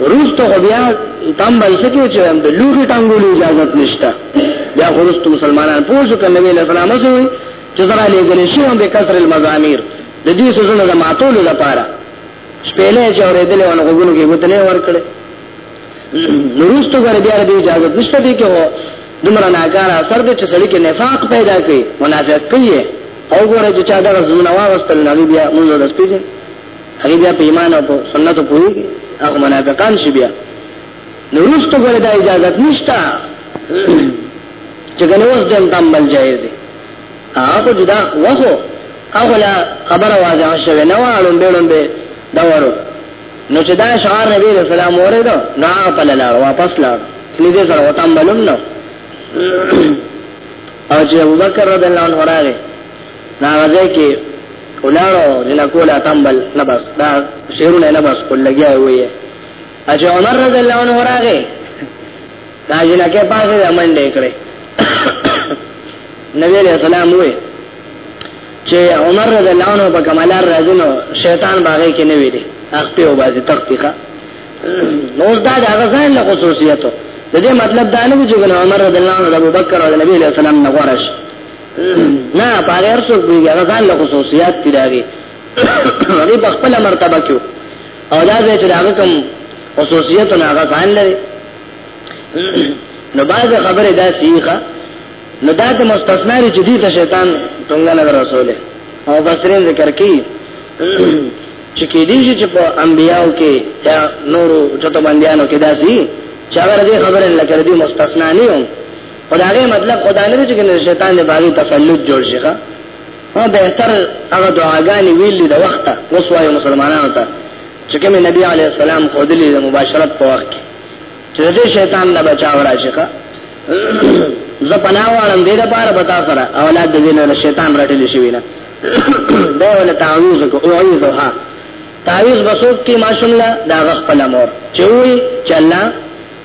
روستو خو بیا تم به څه کې چې د لوګي ټنګولو اجازه نشته بیا خو روستو مسلمانان پوښتنه کوي نبی له سلام سره چې سره لګل شي هم به کثر المزامیر د دې سوزنه د ماتول لپاره شپېلې چې اورېدلې ونه غوګونو کې وته نه ورکړي روستو غره بیا د اجازه نشته دي کې هو دمر ناګار اثر دې چې سړي کې نفاق پیدا کوي منافق کوي او ګوره چې چا دا زونه واغستل نبی بیا موږ د سپیږي هغه بیا په ایمان او سنت پوری هغه منافقان شي بیا نو رښتو ګره د اجازه نشته چې کنه اوس دم تمبل جایز دی هغه جدا وځو هغه لا خبر واځه شوی نو اړم به لوم به دا ورو نو چې دا شعار نبی رسول الله مورې دا نا په لاله واپس لا نږدې سره وتامبلم نو او چې ابوبکر رضی الله عنه راغی نا غزه کې ولارو جنا کولا تمبل لبس دا شیرونه لبس کول لګیا وي اجه عمر رضی الله عنه راغې دا جنا کې پاسه امن دې کړې نبی علیہ السلام وې چې عمر رضی الله عنه په کمالار راځي نو شیطان باغې کې نه وي دي اخته او بازي تختیخه نو دا د هغه ځان له خصوصیتو د دې مطلب دا نه چې عمر رضی الله عنه د ابوبکر او نبی علیہ السلام نه غوړش نه پاره هر څوک دی هغه ځان له خصوصیات دی راغی هغه په خپل مرتبه کې او دا چې هغه کوم خصوصیت نه هغه ځان لري نو باز خبره دا سیخه نو دا ته مستثنا لري چې دې ته شیطان څنګه نه رسوله او بصرین ذکر کی چې کې دې چې په انبیاو کې یا نورو چته باندېانو کې داسي چې هغه دې خبره لکه دې مستثنا نه خدای مطلب خدای نه چې کنه شیطان دې باندې تسلط جوړ شي ښا او به تر هغه دعاګانې ویلې د وخت وسوای مسلمانانو ته چې کوم نبی علی السلام خو دې د مباشرت په وخت کې چې دې شیطان نه بچاو راشي ښا زه پناوالم دې لپاره بتا سره اولاد دې نه شیطان راټلی شي وینا دا ولا تعویذ کو او ایذها تعویذ بسوک کی ماشوم لا دا غخ پلمور چوي چلا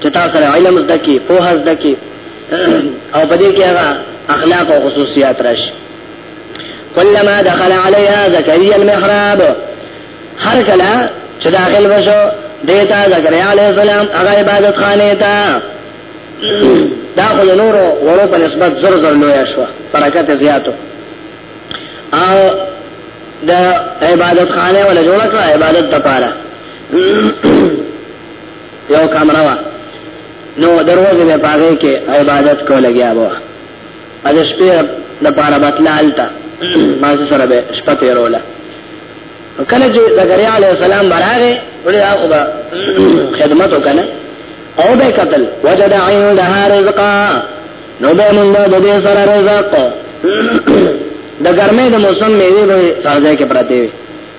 چې تاسو سره علم زده کی پوهه زده کی او په دې کې هغه اخلاق او خصوصیات راشي کلمہ دخل علیها زکریا المحراب هر کله چې داخل وشو دیتا زکریا علیہ السلام هغه عبادت خانه تا دا خو نور ورو په نسبت زر زر لوی شو برکت زیاتو او د عبادت خانه ولا جوړه کړه عبادت لپاره یو کمره وا نو دروازه په پاره کې عبادت کول لګیا وو ا دې شپې د پاره بتلال تا ما سره به شپه تیروله کله چې زکریا علی السلام براغه ولې هغه به خدمت وکنه او به قتل وجد عندها رزقا نو به موږ د دې سره رزق د ګرمې د موسم میوه به سازه کې پراته وي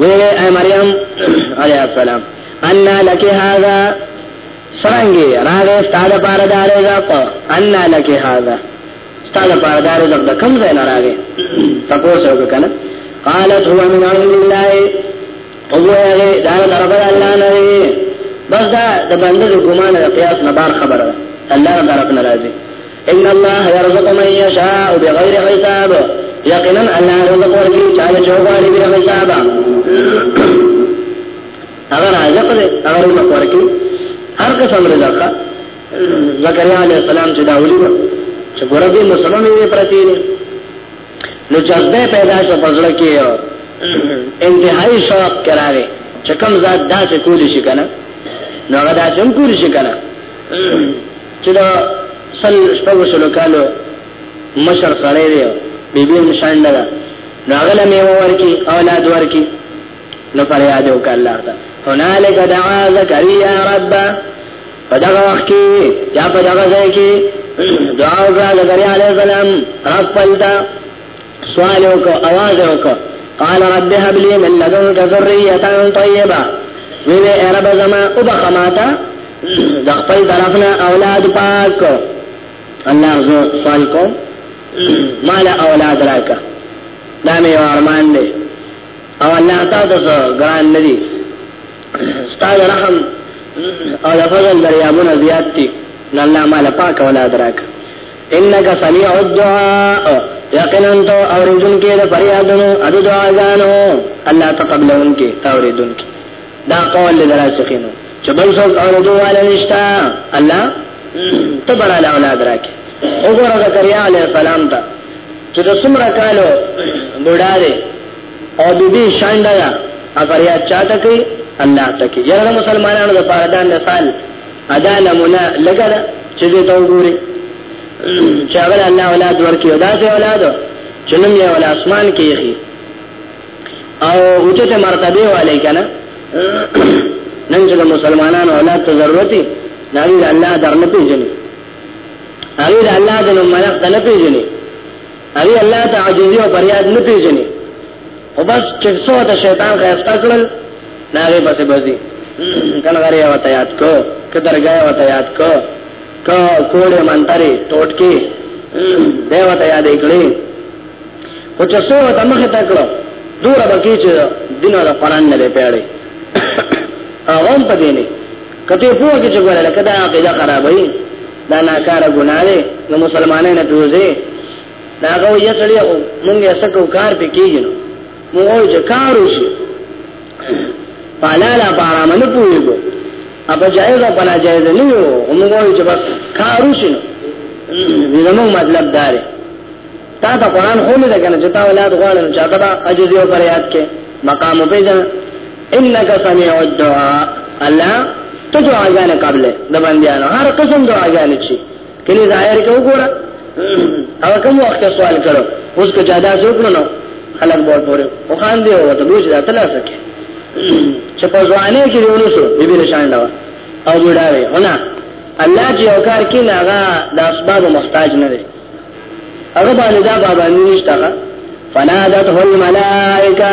وی اے مریم علیہ السلام ان لک هذا سرنګي راغې ستاده پار دار رزق ان لک هذا ستاده پار دار رزق د کوم ځای نه راغې تاسو وکړه قالت هو من عند الله او هغه دا طرف الله نه دی بس دا د باندې ګمان او قیاس نه بار خبره الله طرف نه راځي ان الله يرزق من يشاء بغير حساب يقينا الله يرزق ورکی چاله چوغاری بغیر حساب اگر رزق دې اگر رزق ورکی هر قسم رزق زکریا علیہ السلام چې دا ولید چې ګوره دې مسلمان یې پرتی نه نو جذبه پیدا شو پزړه کې انتهایی شوق کراوي چې کوم ذات داسې کولی شي کنه نو هغه داسې کولی شي کنه چې دا سل شپږو سلو کالو مشر سړی دی بی بی هم شانده ده نو هغه له میوه ورکړي اولاد ورکړي نو فریاد وکړه الله ته هنالک دعا زکریا رب په دغه وخت کې یا په دغه ځای کې دعا وکړه زکریا علیه السلام رب پلتا سوال وکړ आवाज وکړ قال رب هب لي من لدنك ذريه طيبه وی وی رب زما او بخماتا د خپل طرفنا اولاد پاک الله زو سوال کو مال اولاد راکا دا مې ارمان دی او الله تاسو ګران ندي ستاسو رحم او د فضل دریابونه زیات دي الله مال پاک اولاد راکا انك سميع الدعاء یقینا تو اوریدن کې د فریادونو ادو دعاګانو الله تقبلون کې اوریدن کې دا قول لراشخینو چې بل څوک اوریدو والا نشتا الله تبر علی اولاد راکې وګوره زکریا علی السلام ته چې د څومره کالو بوډا دی او د دې شانډا یا فریاد چاته کوي الله تکي یره مسلمانانو لپاره دا مثال ادا نمونه لګا ده چې دې ته وګوري چې هغه الله اولاد ورکړي او دا چې اولاد چې نن یې ول اسمان کې یې او اوچته مرتبه والے کنه نن چې مسلمانانو اولاد ته ضرورت دی نبی الله درنه پیژني هغه د الله د نوم نه پیژني هغه الله تعالی او فریاد نه پیژني او بس چې څو د شیطان غیفتا کړل ناغه پسې بځي کله غره یو ته یاد کو که درګه یو ته یاد کو که کوړې منتري ټوټکی دیو ته یاد کړی او چې څو ته مخ ته کړو دور بکی چې دینه د قران نه لري پیړې هغه په دې نه کته پوه کې چې ګوره لکه دا عقیده خرابوي دا ناکاره ګناه ده نو مسلمانانو نه پیوځي ناغه وې سړی او مونږ یې سکو کار به کیږي نو مو وې کار وشو پالالا بارام نه پويګو ابا جایز او بلا جایز نه یو مونږ وې چې بس کار وشو زموږ مطلب دار تا ته قران خو نه کنه چې تا اولاد غواړم چې دا عجز او پر یاد کې مقام په ځان انک سميع الدعاء الله ته دعاګانې قبل د بندیانو هر قسم دعاګانې چی کله ظاهر کې وګوره او کوم وخت سوال کړو اوس کو جاده څوک نه خلک بول پورې او خان دی او ته بوج راته لا سکے چې په ځواني کې ونوسو بي بي شان دا او جوړاوي هنا الله چې یو کار کې هغه د اسباب محتاج نه دی هغه باندې دا بابا نشته فنادته الملائکه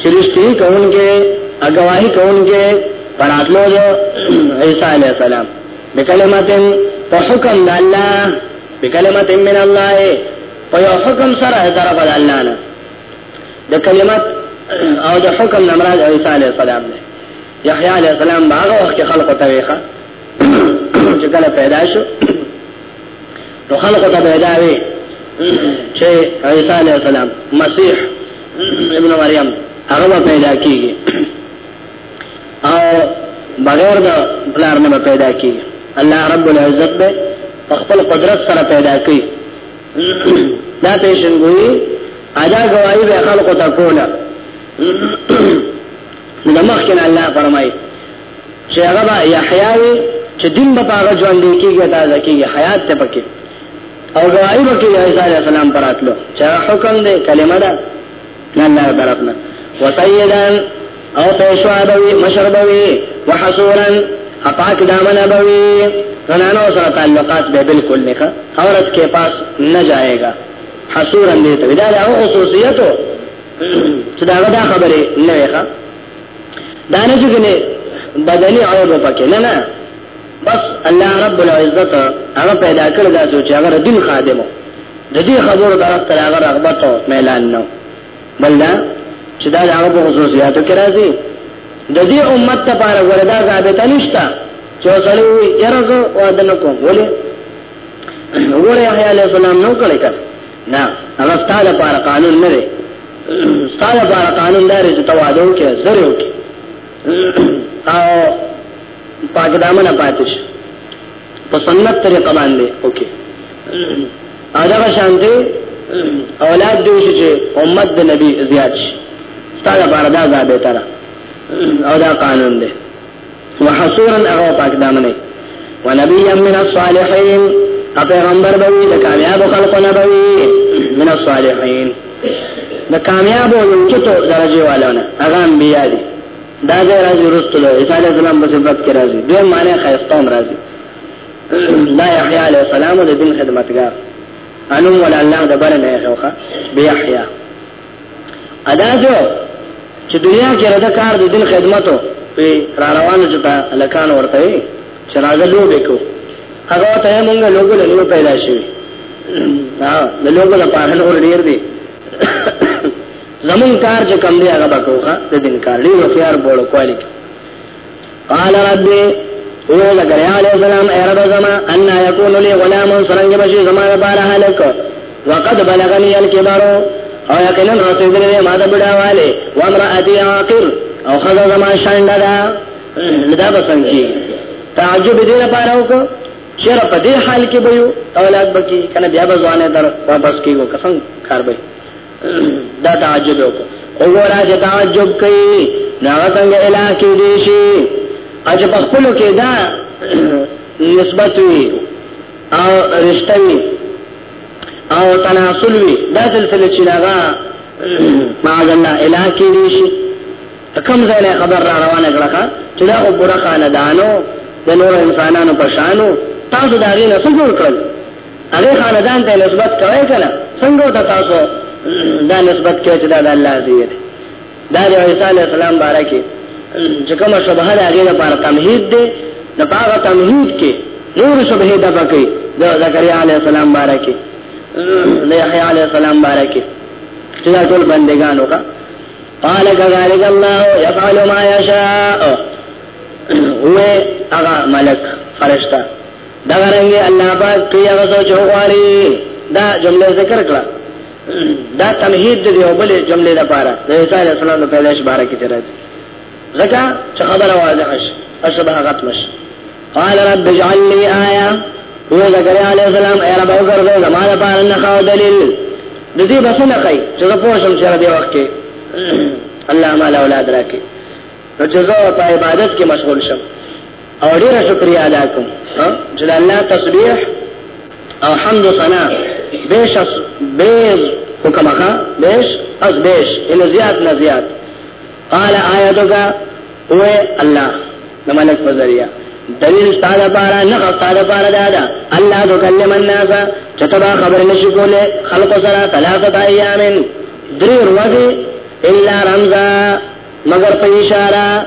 چې رښتینی کوونکی او ګواهی کوونکی پر راتلو د عیسی علی السلام بکلمتن په حکم د الله بکلمتن من الله په یو حکم سره طرف د الله نه د کلمت او د حکم نه مراد عیسی علی السلام دی یحیی علی السلام هغه وخت خلق ته ویخه چې کله پیدا شو نو خلق ته به دا وي چې عیسی علیه السلام مسیح ابن مریم هغه پیدا کیږي او بغیر د بلار نه پیدا کیږي الله رب العزت به خپل قدرت سره پیدا کوي دا پیشنګوي اجا گواہی به خلق ته کوله نو مخکې الله فرمایي چې هغه به یحیا وي چې دین به هغه ژوند دی کېږي دا ځکه حیات ته پکې او غواړي به کې عیسی علی السلام پراتلو چې حکم دی کلمه ده نه الله طرفنا وسیدا او پیشوا دوی مشر دوی وحصورا اپاک دامن دوی زنانو سره تعلقات به بالکل نه عورت کې پاس نه جائےګا حصورا دې ته دا یو خصوصیت چې دا غدا خبره نه وي دانه چې کنه بدني عیب پکې نه نه بس الله رب العزت هغه پیدا کړ دا چې هغه دین خادمو د دې خبرو طرف ته هغه رغبت او ميلان نو بلدا چې دا هغه په خصوصیاتو کې راځي د دې امت لپاره وردا ثابت نشته چې سړی وي ارزو او دنه کوم ولې وګوره هياله سلام نو کړی کړ نه هغه ستاله پر قانون نه دی ستاله پر قانون لري چې تواده وکړي زره وکړي او پاک دامن پاتش په سنت طریقه باندې اوکي اجازه شانتي اولاد دی چې امت د نبی زیات شي ستاله پر دا ځا به تر او دا قانون دی وحصورا اغا پاک دامنه ونبيا من الصالحين اپیغمبر بوی د کامیاب خلق نبوی من الصالحين د کامیاب او چتو درجه والونه هغه انبیا دي دا ځای راځي رسول عیسی علیه السلام په صفت کې راځي دوی معنی خیستوم راځي لا یحیی علیه السلام د دین خدمتګار انم ولا الله د برنه خوخه بیا یحیی ادا جو چې دنیا کې رده کار د دین خدمتو په را روانو چې په لکان ورته وي چې راځه لوبې کو هغه ته موږ لوګو له نور پیدا شي ها له لوګو له پاره نور ډیر دي زمون کار چې کم دی هغه بکوخه د دین کار دی او خيار بوله کوالټي قال ربي او زكريا عليه السلام اي رب زما ان يكون لي غلام سرنگ بشي زما بار هلك وقد بلغني الكبر او يقينا رسول لي ما دبدا والي وامرأتي عاقر او خذ زما شان دا لدا بسنجي تعجب دي لپاره وکړه چیر په دې حال کې به یو اولاد بکی کنه بیا به ځوانه در واپس کیږي قسم کار به دا تعجب وکړه وګوره چې تعجب کوي دا څنګه الہ کې دي شي اج په خپل کې دا نسبت وي او رشتہ وي او تناسل وي دا سلسله چې لاغه معاذ الله الہ کې دي شي کم ځای خبر را روانه کړه چې دا وګوره خاندانو د نور انسانانو په شانو تاسو دا غي نه څه جوړ کړل هغه خاندان ته نسبت کوي کنه څنګه ته تاسو دا نسبت کوي چې دا د الله دی دا د عیسی علی السلام باره کې چې کومه شبهه ده هغه لپاره تمهید دی د هغه تمهید کې نور شبهه ده پکې د زکریا علی السلام باره کې د یحیی علی السلام باره کې چې دا ټول بندگانو کا قال كذلك الله يفعل ما يشاء هو هغه ملک فرشتہ دا رنګ الله پاک کوي هغه څه چې غواړي دا جمله ذکر کړه دا تمهید دی او بل جمله ده پاره د عیسی علی السلام په پیدائش باره کې ترځ ځکه چې خبره واضحه شي او شباهت مش قال رب اجعل لي آیه هو زکریا علی السلام ای رب وګرځه زما لپاره نه خو دلیل د دې بسنه کوي چې زه پوه شم چې را دی وخت کې الله مال اولاد راکې نو چې زه په عبادت کې مشغول شم او ډیر شکریا ادا کوم چې الله تسبیح او حمد و ثنا بیش از بیز حکمخا بیش از بیش ان زیاد نه زیاد قال آیاتک او الله نمالک فزریا دلیل ستاده پارا نه ستاده پارا دادا الله تو کلم الناس چتبا خبر نشی کوله خلق سره ثلاثه ایامن دری ورځې الا رمزا مگر په اشاره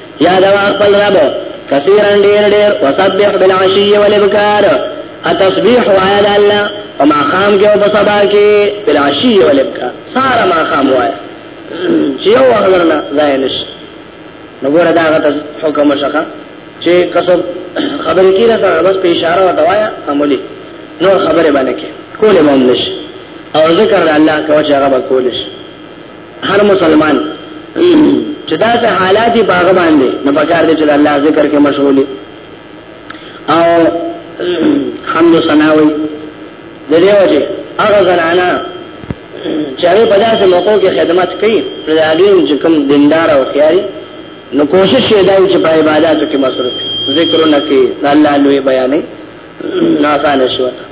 یا دوا خپل رب کثیرا ډیر ډیر وسبح بالعشی والابکار اتسبیح وایا د الله او ما خام کې او په سبا کې بالعشی والابکار سارا ما خام وایا چې یو وغلرنا ځای نشي نو ګوره دا غته حکم شخه چې کسب خبرې کیره سره بس په اشاره وته وایا عملی نور خبره باندې کې کولې مونږ نشي او ذکر الله کوچا غبا کولې شي هر مسلمان چې دا څه حالات په هغه باندې نو پکار دي چې الله ذکر کې مشغولي او حمد ثناوي د دې وجه هغه زنانا چې هغه په داسې موقع کې خدمت کوي پر دې چې کوم دیندار او خیاري نو کوشش یې دا چې په عبادت کې مصروف ذکرونه کوي الله لوی بیانې ناسانه شوته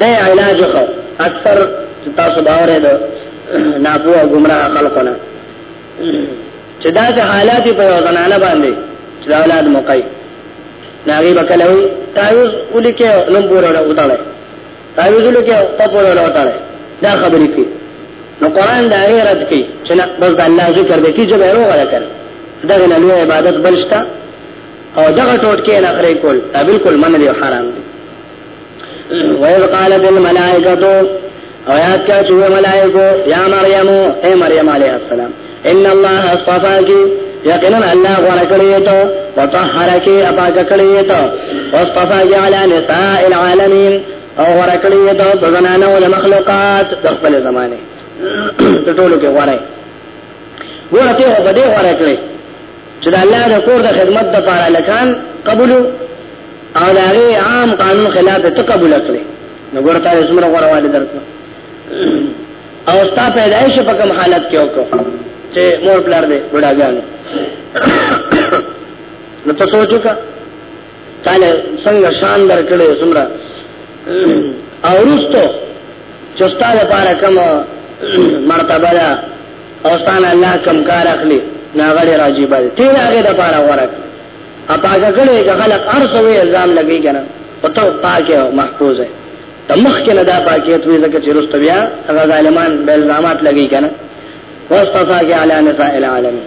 د علاج خو اکثر تاسو دا اورېدو ناپوه ګمراه خلقونه چې دا د حالات په یو زنانه باندې چې دا اولاد موقعي ناغي بکلوي تعویز ولیکه نوم پورا وټاله تعویز ولیکه په پورا وټاله دا خبرې کوي نو قران دا یې رد کوي چې نه بس الله ذکر دې کیږي به روغ راکړي دا نه لوی عبادت بلشتا او دغه ټوټ کې نه خره کول دا بالکل منل حرام دي وَإِذْ قَالَتِ الْمَلَائِكَةُ او یاد کا چې ملائکو یا مریم اے مریم علیہ السلام ان الله اصطفاك یقینا الله غوړه کړی ته وطهرك اپاک کړی ته واصطفاك على نساء العالمين او غوړه کړی ته د زنانو او مخلوقات د خپل زمانه ټولو کې غوړه ورته په دې غوړه کړی چې د الله د کور د خدمت لپاره لکان قبول او د هغه عام قانون خلاف ته قبول کړي نو ورته یې څومره غوړواله درته او ستا پیدایش په کوم حالت کې وکړو چې مور بلار دې وډاګان نو ته سوچو کا تعالی څنګه شان درکړي سمرا او رستو چستا لپاره کوم مرتبه ده او ستانه الله کم کار اخلي ناغړي راځي باندې تیر هغه د لپاره ورک اپاګه کړي چې خلک ارسو وي الزام لګي کنه او ته پاکه او محفوظ ہے تمخ کې نه دا پاکه ته ځکه چې رستو بیا هغه ظالمان بل زامات لګي کنه واستفاق علی نساء العالمین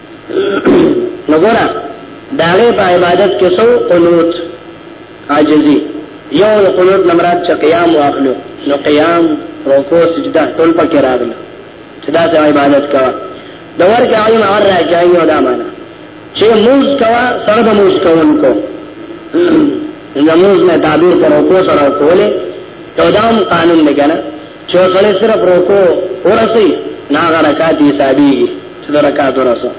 نګورا داغه په عبادت کې سو قنوت عاجزي یو قنوت نمرات چې قیام واخلو نو قیام رکوع سجده ټول پکې راغلي چې دا د عبادت کا د ورکه علم اور راځي او دا معنا چې موږ کوا سره د موږ کوونکو زموږ نه تعبیر پر رکوع سره کوله تو دام قانون لګنه چې سړی صرف روکو ورسي نه هغه رکعات یې حسابېږي چې دا رکعات ورسو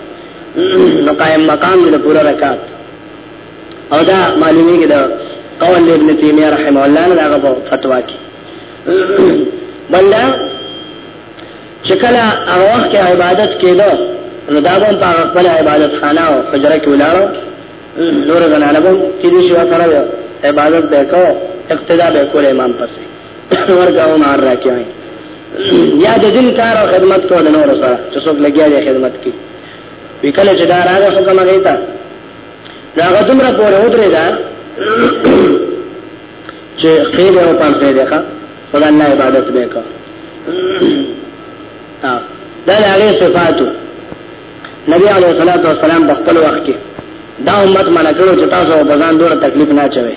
نو قائم مقام دې پورا رکعات او دا معلومیږي دا قول ابن تیمیه رحم الله نه هغه په فتوا کې بلدا چې کله هغه وخت عبادت کېدو نو دا به په خپل عبادت خانه او حجره کې ولاړو نور غنانه به چې دې شو سره عبادت وکاو اقتدا به کول امام پسې ورګاون ار راکوي یا د دین کار او خدمت کو د نور سره چې څوک لګیا دی خدمت کوي وکاله چې دا راغه حکم هغه ته دا غدم را پورې ودرې دا چې خیر او پام دې ده خدای الله عبادت به کا دا هغه صفاتو نبی علیہ الصلوۃ والسلام په خپل وخت کې دا امت منکړو چې تاسو په ځان ډوره تکلیف نه چوي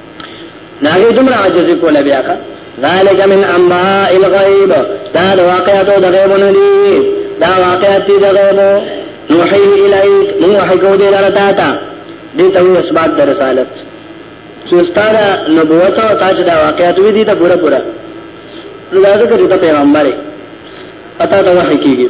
ناغي دومره عاجزي کوله بیا کا ذالک من انباء الغیب دا د واقعاتو د غیبونو دي دا واقعات دي د غیبو نوحی الیک نو وحی کو دې درتا تا دې ته یو اسباد در رسالت چې ستاره نبوت او تاج دا واقعات وی دي ته پورا پورا لږه کې ته پیغمبر پتا ته وحی کیږي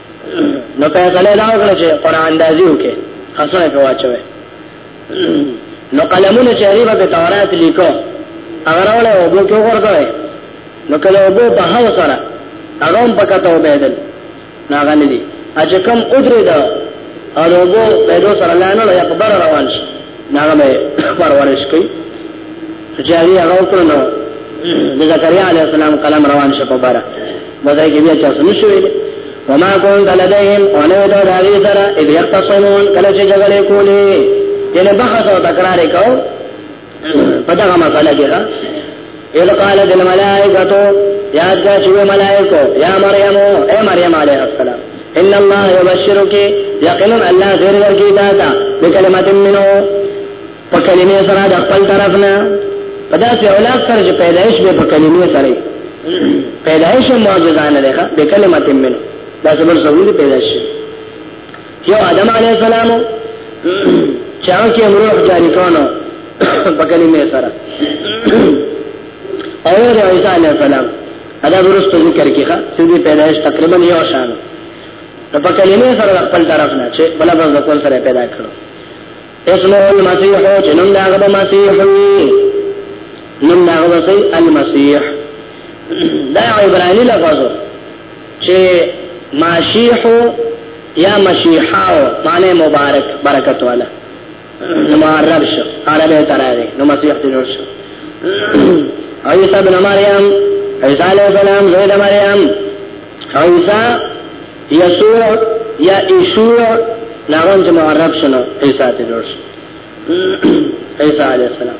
نو فیصله دا وکړه چې قران اندازي وکړي حسنه په واچوي نو قلمونه چې ریبه په تورات لیکو هغه راوړل او بو کې ورغله نو کله وبو په هاو سره هغه هم پکته وبېدل ناغلی دي اجکم ادری دا او وبو په دو سره لاندې یا په بر روان شي ناغه به پرورش کوي چې هغه هغه وکړو نو د زکریا علی السلام کلام روان شو په بارا مزه کې بیا چا سن شوې وما كنت لديهم وانا دو داغي سره اذ يختصمون کله چې جګړه کولې دله بحث او تکرار وکاو په دغه مسله کې اذ قالت الملائکتو یاد کا چوی ملائکو یا مریم اے مریم علیہ السلام ان الله یبشرک یقینا الله زیر ورکی تا تا بکلمت منو په کلمې سره د خپل طرف نه په داسې اولاد سره چې پیدایش به په کلمې سره پیدایش معجزانه ده بکلمت منو دا څومره سوي پیدایش یو آدم علیه السلام چاو کې روح جاری کونو په کلمې سره او یو عیسی علیه السلام ادا ورسته ذکر کیخه چې دې پیدائش تقریبا یو شان نو په کلمې سره خپل طرف نه چې بل بل ځکول سره پیدا کړو اسمه المسيح چې نوم دا غو مسیح نوم دا غو سي المسيح دا عبراني لفظ چې ماشیح یا مشیحاو معنی مبارک برکت والا نو معرب شو عربی تراغی نو مسیح تی جوړ شو عیسی بن مریم عیسی علیہ السلام زید مریم عیسی یسوع یا ایشوع ناغون چې معرب شنو عیسی تی جوړ شو عیسی علیہ السلام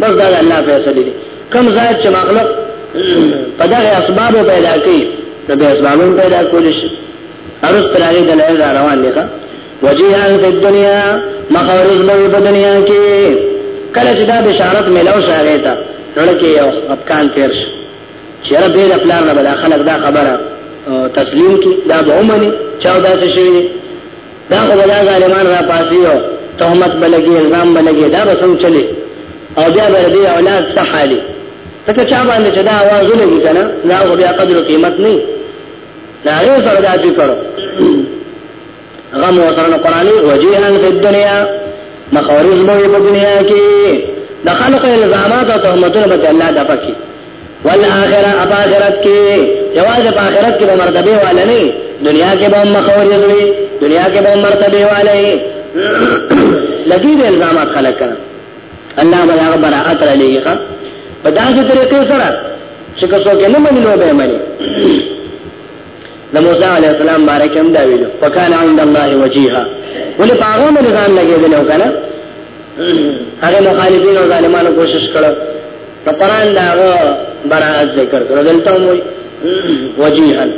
بس دا الله فیصله دي کم ځای چې مخلوق په دغه اسباب پیدا کوي نو به اسبابو پیدا کول شي ارس پر هغه دلایل را روان دي ښا وجيها في الدنيا مخرج له په دنیا کې کله چې دا بشارت ملو شاغه تا لړکه یو افکان تیر شي چې رب دې خپل نه بل خلک دا خبره تسلیم کی دا به عمره چا دا څه شي دا خو به دا ظالمان را پاسي او تهمت به لګي الزام به لګي دا به څنګه چلي او بیا به دې اولاد څه حالي ته چا باندې چې دا आवाज ولګي کنه دا خو بیا قدر قیمت نه دا یو سره دا چې کړو غم او سره قرآني وجيهان په دنیا مخاورز مو په دنیا کې د خلق الزامات او تهمتونه به الله د پکې والآخرة اب آخرت کې جواز په آخرت کې به مرتبه والا نه دنیا کې به مخوري دوی دنیا کې به مرتبه والا لګي د الزامات خلک کړه الله به هغه برائت را لېږي ښا په داسې طریقې سره چې که څوک نه مني نو به مني د موسی عليه السلام بارک هم دا ویلو وکال عند الله وجيها ولې پاغه مې ځان لګېدل وکړه هغه مخالفین او ظالمانو کوشش کړو په قران دا برائت ذکر کړو دلته مو وجيهن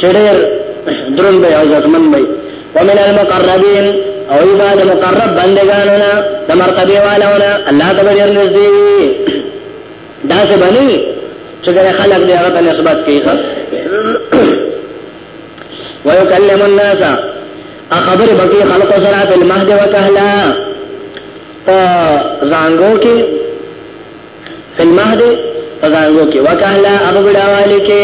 چډر درون به او ځمن به ومن المقربين او ایمان مقرب بندگانو نا د مرتبه والو نا الله ته ډیر نږدې دا څه بني چې دا خلق دی هغه ته نسبت کوي ويكلم الناس اخبر بقي خلق سرات المهد وكهلا په زانګو کې فلمهد په زانګو کې وکهلا ابو بډاوالی کې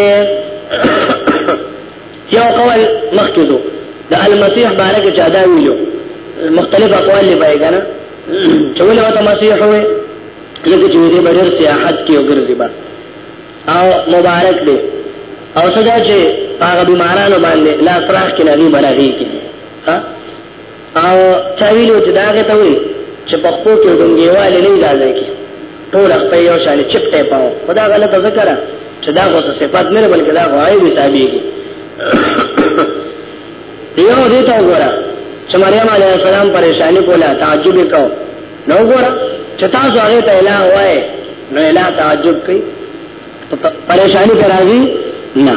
یو قول مخکې دو د المسيح باره کې چا دا ویلو مختلف اقوال لري پای کنه چې ولې وته مسیح وي لکه چې دې بډر سیاحت کې وګرځي با او مبارک دی او سجا چې هغه بیمارانو باندې لا فراخ کې لري برابرې کې ها او چاویلو چې داغه ته وي چې په خپل کې ډنګیواله نه ځای کې ټول خپل یو شال چپ ټیپ او خدا غلطه ذکر چې دا غوسه صفات نه بلکې دا غوایي دي تابعيږي دیو دې ته وګوره چې مریم علیه السلام پریشانی کوله تعجب وکاو نو وګوره چې تاسو هغه ته اله وای نو اله تعجب کوي پریشانی پر راځي نه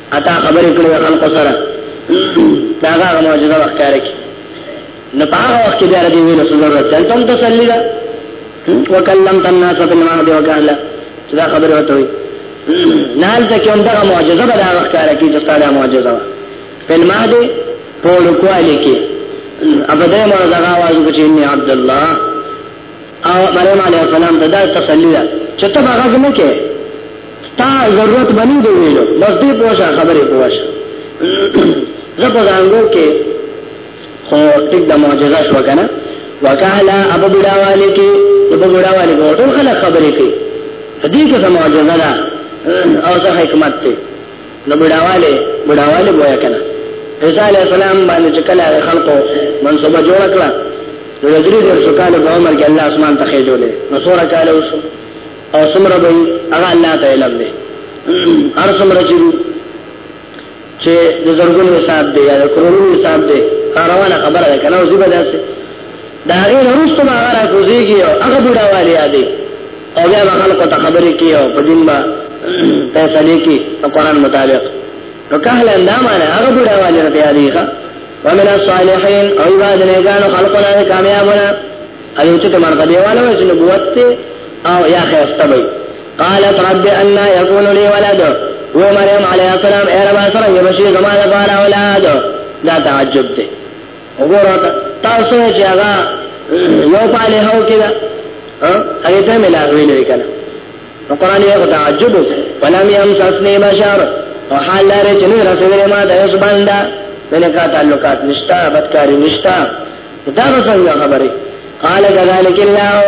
اتا خبرې کړې خلکو سره دا هغه معجزه وکړه کی نو په هغه وخت کې بیا دې ویلو ضرورت ده تم تسلی ده وکلم الناس بالمعاد وکاله دا خبره وته وي نال ته کوم دا معجزه به دا وخت کار کوي چې دا معجزه په المعاد په لوکوالي کې ابدا ما دا आवाज وکړي عبد الله او مریم علیه السلام د دای تسلی ده چې ته به غږ نه کې تا ضرورت بنی دی ویلو بس دې پوښه خبرې پوښه زه په ځانګو کې خو ټیک د معجزه شو کنه وکالا ابو بډاوالی کې ابو بډاوالی کو ټول خلک خبرې کوي دې کې سم معجزه ده او زه حکمت ته نو بډاواله بډاواله وای کنه عیسی علی السلام باندې چې کله خلقو منصوبه جوړ کړه نو درې زر سکال په عمر کې الله اسمان ته خېجولې نو سوره کال اوس او سمره به هغه الله ته علم دی هر سمره چې چې د زرګونو حساب دی یا د کرونو حساب دی روانه خبره ده کنه اوس به داسې دا غیر وروسته ما هغه راکوزیږي او هغه بډاواله یادې او بیا به خلکو ته خبرې کوي او په دین به فیصلې کوي د قرآن مطابق نو کهل اندامانه هغه بوډا والي نه تیارې ښه ومن الصالحین او بعد نه ګانو خلقنا کامیابونه ایو چې تمر په دیواله وې چې نبوت او یا خیرسته وي قالت رب ان يكون لي ولد و مریم علیہ السلام اے رب سره یمشي زمانه قال اولاد دا تعجب دی وګوره تاسو چې هغه یو پاله هو کې دا هغه ته ملاوي نه وکړه نو قران یې خدای عجب ولم یم سسنی بشر او حال لري چې نور رسول ما د یوس بندا دلکا تعلقات نشتا بدکاری نشتا دا څنګه خبره قال كذلك الله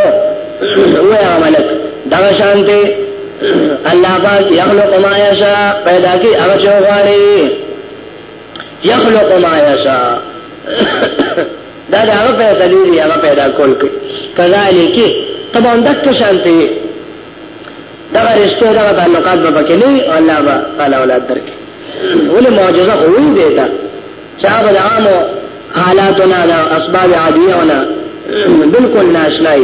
هو يا ملك دا شانته الله پاک یخلق ما یشاء پیدا کی هغه چوغاری یخلق ما یشا دا دا هغه پیدا لري هغه پیدا کول کوي کذالک طبعا دک شانتي دا رشتہ دا تعلقات به پکې نه الله با تعالی اولاد درک ولې معجزه خو وی دی تا چا بل عامو حالاتنا لا اسباب عادیونه بالکل ناشنای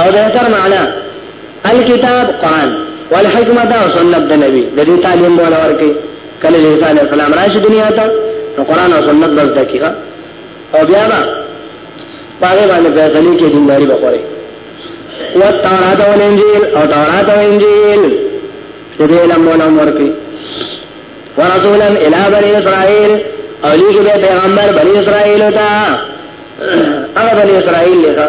او د ذکر معنا الکتاب قران والحکمت او سنت د نبی د دې تعلیم مولا ورکي کله چې عیسی علی السلام راشي دنیا ته نو قران او سنت بس دقیقه او بیا با پاره باندې فیصله کې دینداری بخوري و تورات او انجیل او تورات او انجیل دې علم مولا ورکي ورسولا الى بني اسرائيل او لیږي به پیغمبر بني اسرائيل ته هغه بني اسرائيل له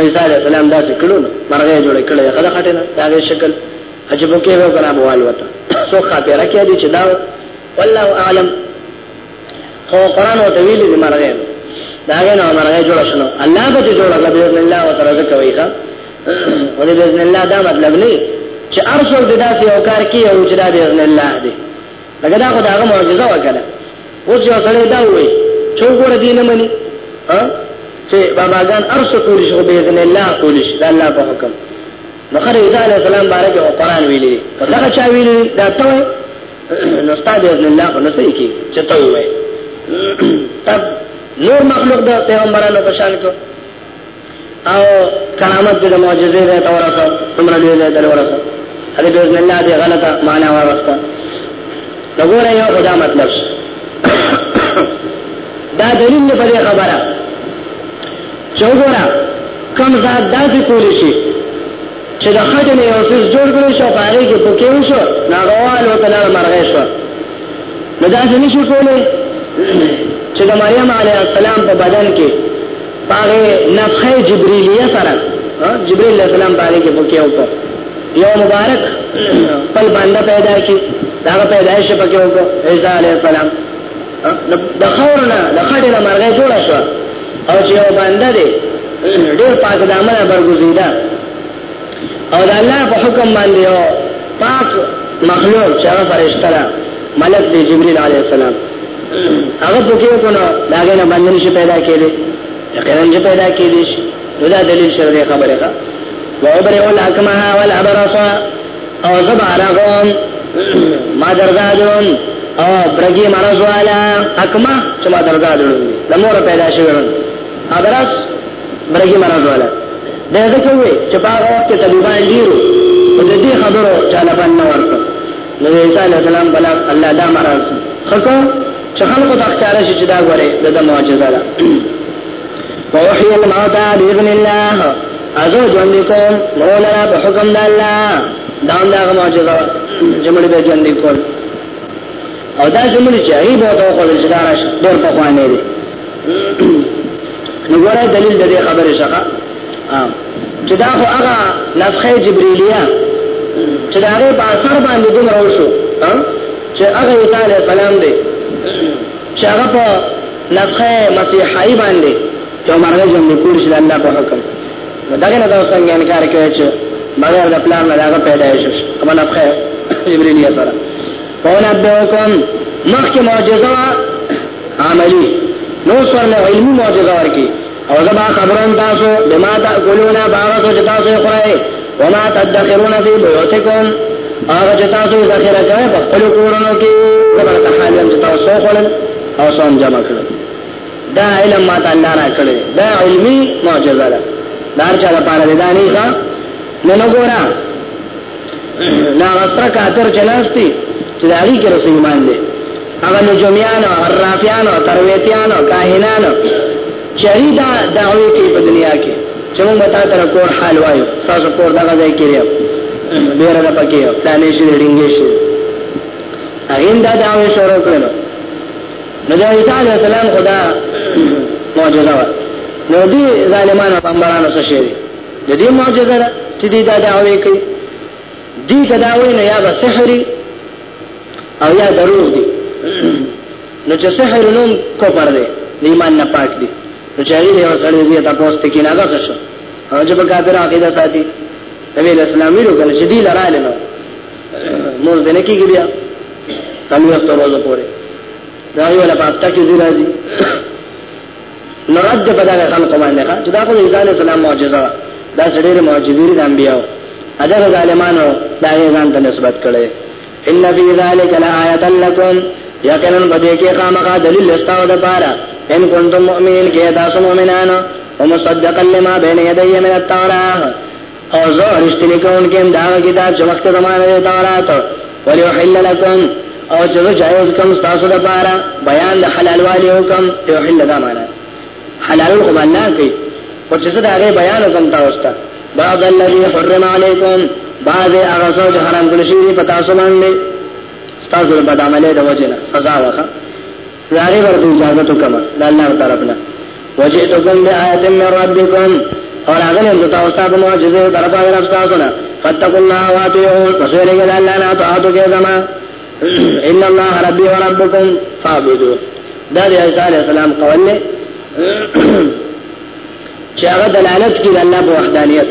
عیسی علیه السلام داسې کړو نو مرغې جوړې کړې د خدای خټه نه دا غي شکل عجیب کې به برا بوال وته سو خاطر کې دي چې دا والله اعلم خو قران او تویل دي مرغې دا غي نو مرغې جوړ شنو الله به جوړ کړه باذن الله او ترزه کوي ښا او دې باذن الله دا مطلب نه چې ارسل دې داسې او کار کې او چې دا باذن الله دې لکه دا خو دا هغه معجزه وکړه اوس یو سره دا وایي چې وګوره دې نه مني ها چې باباګان ارسو کولی شو به اذن الله کولی شي دا الله په حکم نو خره عیسی علی السلام بارک او قران ویلي په دغه چا ویلي دا ته نو استاد اذن الله خو نه صحیح کی چې ته وایي تب نور مخلوق د پیغمبرانو په شان کو او کرامت دې د معجزې ځای ته ورسه دومره لوی ځای ته ورسه هغه بسم الله دې غلطه معنا ورسته وګوره یو خدا مطلب شو دا دلیل نه پرې خبره چې وګوره کوم ذات داسې کولی شي چې د خټې نه یو څه جوړ کړی شو پاره کې پکې وشو ناغوال او تلل مرغې شو نو دا څه نشو کولی چې د مریم علیه السلام په بدن کې باغه نفخه جبريليه سره جبريل عليه السلام باندې کې پکې وکړو یو مبارک خپل باندې پیدا کی دا پیدایش پکې وکړو عيسى عليه السلام د خورنا د خټه د مرغې جوړ شو او چې یو باندې ډېر پاک دامن برګزیدا او د الله په حکم باندې او پاک مخلوق چې هغه فرشتہ ده ملک دی جبريل عليه السلام هغه په کې کو نو داګه نه باندې نشي پیدا کېږي یقینا چې پیدا کېږي دا دلیل شر دی خبره ده وابرئ الاکمه والابرص او زبا راغون ما درګادون او برګي مرز والا اکمه چې ما درګادون د مور پیدا شوی ابرص مرګي مراد والا دا ځکه وي چې په هغه وخت کې طبيبان ډیرو او د دې خبرو چاله باندې نه ورته نو عیسی علی السلام بل الله دا مرز خکو چې خلکو ته ښکار شي چې دا غره د معجزه ده ووحي الموتى باذن الله ازو ژوند کوم مولا په حکم د الله دا دا معجزه جمل به ژوند کول او دا جمل چې ای به دا خو چې دا راشه ډېر په خوانه دي نو ګوره دلیل د دې خبرې څخه چې دا خو هغه نفخه جبرئیلیه چې دا هغه په اثر باندې دومره وشو چې هغه عیسی علی السلام دی چې هغه په نفخه مسیحای باندې چې مرګ جون دی پولیس د الله په حکم دا نه دا څنګه انکار کوي چې مګر د پلان نه هغه پیدا شي کومه نفخه جبرئیلیه سره فنبئکم مخک معجزه عملی نو سر له علمي معجزه ورکی او زما خبرون تاسو بما تاکلون باغ سو چې تاسو یې خورئ وما تدخرون فی بیوتکم هغه چې تاسو یې ذخیره کوئ په خپل کورونو کې زبر ته حال یم چې تاسو خوړل او سم جمع کړل دا علم ما ته الله را کړی دا علمي معجزه ده دار چا لپاره دی دا نه ښه نو نو ګورا لا غسر کاتر چلاستی چې داری کې رسې ایمان دې هغه نجومیان او حرافیان او ترویتیان او کاهنان چری دا دعوی کې په دنیا کې چې موږ تا تر کور حال وایو تاسو کور دا ځای کې لري ډیر نه پکې پلانې شي ډینګې شي هغه دا دعوی شروع کړل نو دا عیسی علی السلام خدا معجزه و نو دې ظالمانو بمبارانو څه شي د دې معجزه ده چې دې دا دعوی کوي دې دا دعوی نه یا به سحری او یا دروغ دي نو چې سحر نوم کو پر دې ایمان نه پاک دي نو چې هغه یو سړی دې تاسو ته کې ناګه شو او چې په کافر عقیده ساتي نبی اسلام ویلو کنه چې دې لراله نو مور دې نه کیږي بیا کله یو ورځ پورې دا یو لپاره تکي دي راځي نو رد په دغه خلکو باندې ښه چې دا خو د عیسی علیه السلام معجزه وه دا ډېرې معجزې دي د انبیاو هغه ظالمانو دا یې ځان ته نسبت کړي ان فی ذلک لآیه لکم یقینا بده کې خامخا دلیل استاو د پاره ان کنتم مؤمنین کې تاسو مؤمنان او مصدقا لما بین یدی من التوراۃ او زه رښتینی کوونکی هم دا کتاب چې وخت زمانه دی تورات وليحل لكم او چې زه جایز کوم تاسو د پاره بیان د حلال والی حکم یحل دا معنا حلال خو معنا کوي او چې زه دا غي بیان کوم تاسو ته بعض الذي حرم عليكم بعض هغه څه چې حرام کړی شوی په تاسو باندې تاسو په عمله د وجه نه سزا وکړه نارې ورته اجازه تو کما د الله طرف نه وجئتکم بآیت من ربکم اور اغلم دتا استاد معجزه دربا رب تاسو نه فتقوا الله واتقوا فسوره کې الله نه تاسو کې زما ان الله ربي وربکم فاعبدوا دا د عیسی علی السلام قول نه چې هغه دلالت کوي الله په وحدانیت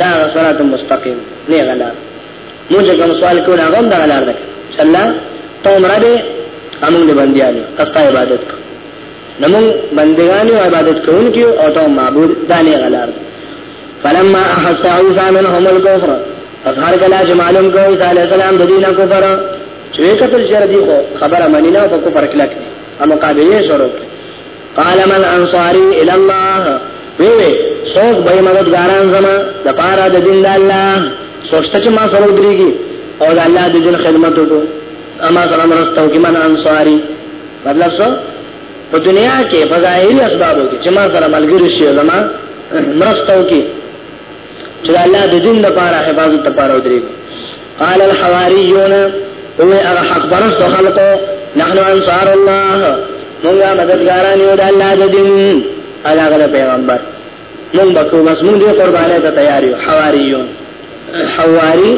دا صراط مستقیم نه غلا موږ کوم سوال کوو هغه هم دا غلار ده صلی الله ته عمره دې امون دې بنديانو تاسو عبادت کو نمون بندگانو عبادت کوونکو او ته معبود دا نه غلار فلما احس عيسى منهم الكفر پس هر کله چې معلوم کو عيسى عليه السلام د دینه کفر چې کتل شر دی خو خبره منی نه او په کفر کلک او مقابله شروع قال من انصاری الى الله وی وی سوک بای مددگاران زما د پارا د دین د الله سوچته چې ما سره دريږي او د الله د دین خدمت وکړو اما سره مرستو کې من انصاری مطلب څه په دنیا کې په ظاهري اسبابو کې چې ما سره ملګری شي زما مرستو کې چې الله د دین لپاره حفاظت لپاره ودرې قال الحواریون هو هغه حق برست خلقو نحن انصار الله مونږه مددګاران یو د الله د دین هغه غره پیغمبر مونږ به کوم اسمن دي قربانه ته تیار یو حواریون حواری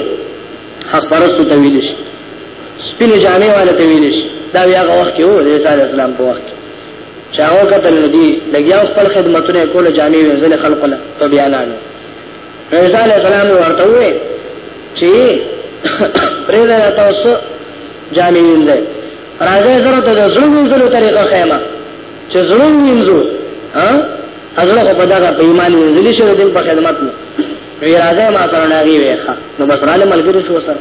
حق برست ته ویل شي سپینې جامې والے ته ویل شي دا بیا هغه وخت کې وو د اسلام په وخت چاو قتل ندی لګیا خپل خدمتونه کول جامع وینځل خلق له تو بیانانو رسول الله سلام ورته وې چې پرې دا تاسو جامع وینځل راځي زره ته زړه وینځلو طریقه خیمه چې زړه وینځو ها ازله خو په دغه په ایمان وینځل شو دین په خدمت وی راځي ما سره نه وی وې ښا نو بس رااله ملګری شو سره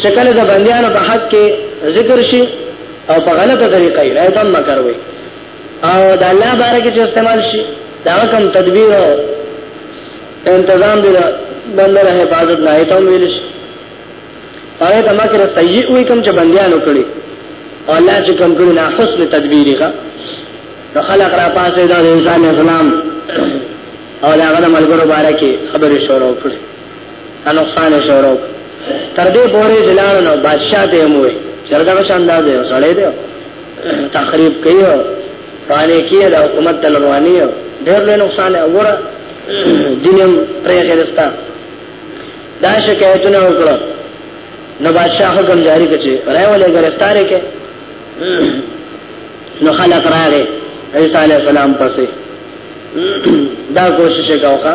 چې کله د بندیانو په حق کې ذکر شي او په غلطه طریقه یې راځي تم کوي او د الله باره کې چې استعمال شي دا کوم تدبیر او تنظیم دی بندره حفاظت نه ایته ویل شي هغه د مکر سیئ وي کوم چې بندیانو کړی او الله چې کوم کړی نه حسن تدبیری کا نو خلق را پاسه دا انسان اسلام او دا غنه ملګرو باره کې خبرې شروع کړې نقصان شروع تر دې پورې جلال نو بادشاہ ته موي چرګه په شان دا دی سړې دی تخریب کوي پانی کې د حکومت تل رواني ډېر له نقصان وره دینم پرې خرستا دا شکایتونه وکړه نو بادشاہ حکم جاری کړي راولې گرفتار کې نو خلق راغې عیسی علی السلام پسې دا کوشش وکړه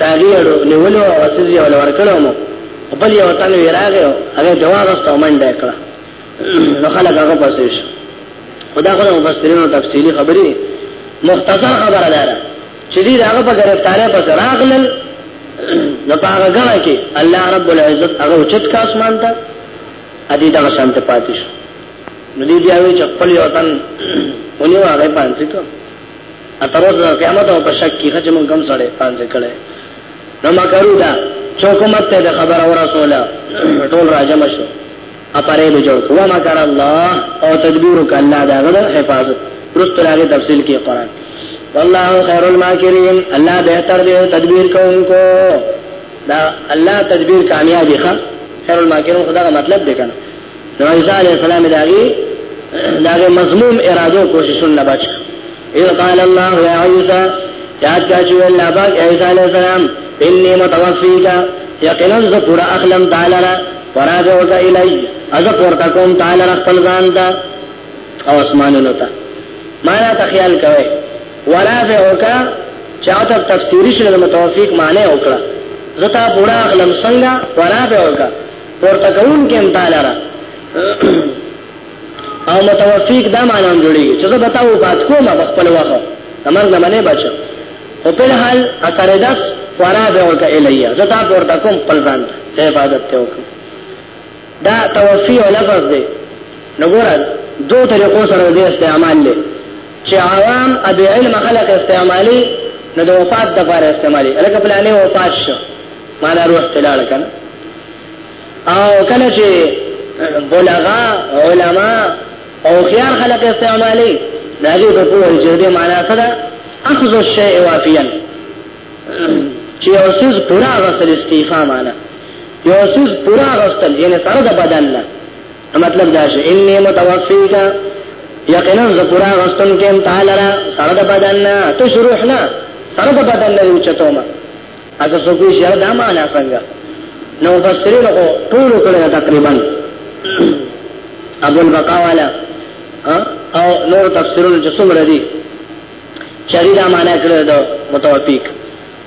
تاغي اړو نیولو او اسیز یو لور کړو مو خپل یو تن وی راغی هغه جواب واستو منډه کړه نو خلک هغه پسې شو خدا خو مفسرینو تفصیلی خبرې مختصر خبره ده چې دې هغه په گرفتاره پسې راغلل نو هغه غلا کې الله رب العزت هغه چت کا اسمان ته ادي دا شانت پاتې شو نو دې بیا وی چې خپل یو تن ونیو هغه پانځه اترو د قیامت او بشک کی خچ مون کم سړې پانځ کړي نو ما کړو دا چوکمت ته خبر اور رسولا ټول راځم شو اپاره به جوړ کوه ما کار الله او تدبیر ک الله دا غل حفاظت رست راغی تفصیل کی قران والله خیر الماکرین الله بهتر دی تدبیر کوونکو دا الله تدبیر کامیابی ښه خیر الماکرین خدا کا مطلب دی کنه نو عیسی علیہ السلام داغي داغه مضموم ارادو کوششون نه بچ اذ قال الله يا عيسى یاد کا چې الله پاک عیسی علیہ السلام انی متوفیکا یقینا ز پورا اخلم تعالی را فراغ وک الی از پورتا کوم تعالی را خپل ځان تا او اسمانونو تا ما لا تخیل کوي ورافع وک چاته تفسیری شله متوفیق معنی وکړه زتا پورا اخلم څنګه ورافع وک پورته کون کې هم تعالی را او متوفیق دا معنا هم جوړیږي چې زه بتاو پات کوم په خپل وخت تمر نه منه بچ او په حال اثر داس ورا به ورته الیا زه تا پورته کوم خپل ځان ته عبادت ته وکم دا توفی او لفظ دی نو ګور دو طریقو سره دې استعمال لې چې عوام ابي علم خلق استعمالي نو د وفات د لپاره استعمالي الکه پلانې وفات شو معنا روح تلاله کنه او کله چې بلغا علما او خيار خلق استعمالي داږي په پوهه چې دې معنا څه ده اخذ الشيء وافيا چې اوسز پورا غسل استعفا معنا یو سیز پورا غستل یعنی سره د بدن نه مطلب دا چې انی متوفیک یقینا زپورا غستون کې تعالی را سره د بدن نه تو شروع نه سره د بدن نه یو چتوما اګه څوک یې شر دا معنا څنګه نو مفسرین خو ټول کړه تقریبا ابو البقا والا او نور تفسیرونه چې څومره دي شریدا معنا کړو د متوفیق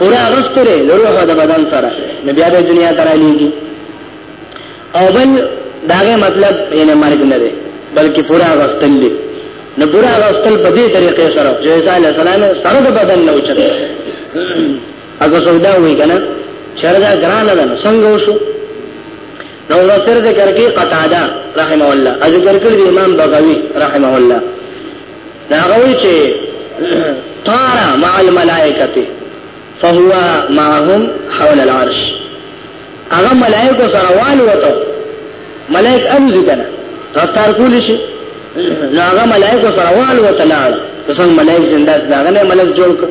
پورا غستره لروح د بدن سره نبي د دنیا ترا لیږي او بل داغه مطلب یې نه مرګ نه دی بلکې پورا غستل دی نو پورا غستل په دې طریقې سره چې عیسی علی السلام سره د بدن نه اوچت اګه سودا وی کنه شردا ګران ده نو څنګه وشو نو وسر دې کرکی قطاده رحم الله اځ کرکل دی امام بغوی رحم الله دا غوی چې طار مع الملائکه فهو معهم حول العرش هغه ملائکه سره والو وته ملائک امزو کنه رفتار کول شي هغه ملائکه سره والو وته لاړ څنګه ملائک زنده دا غنه ملائک جوړ کړ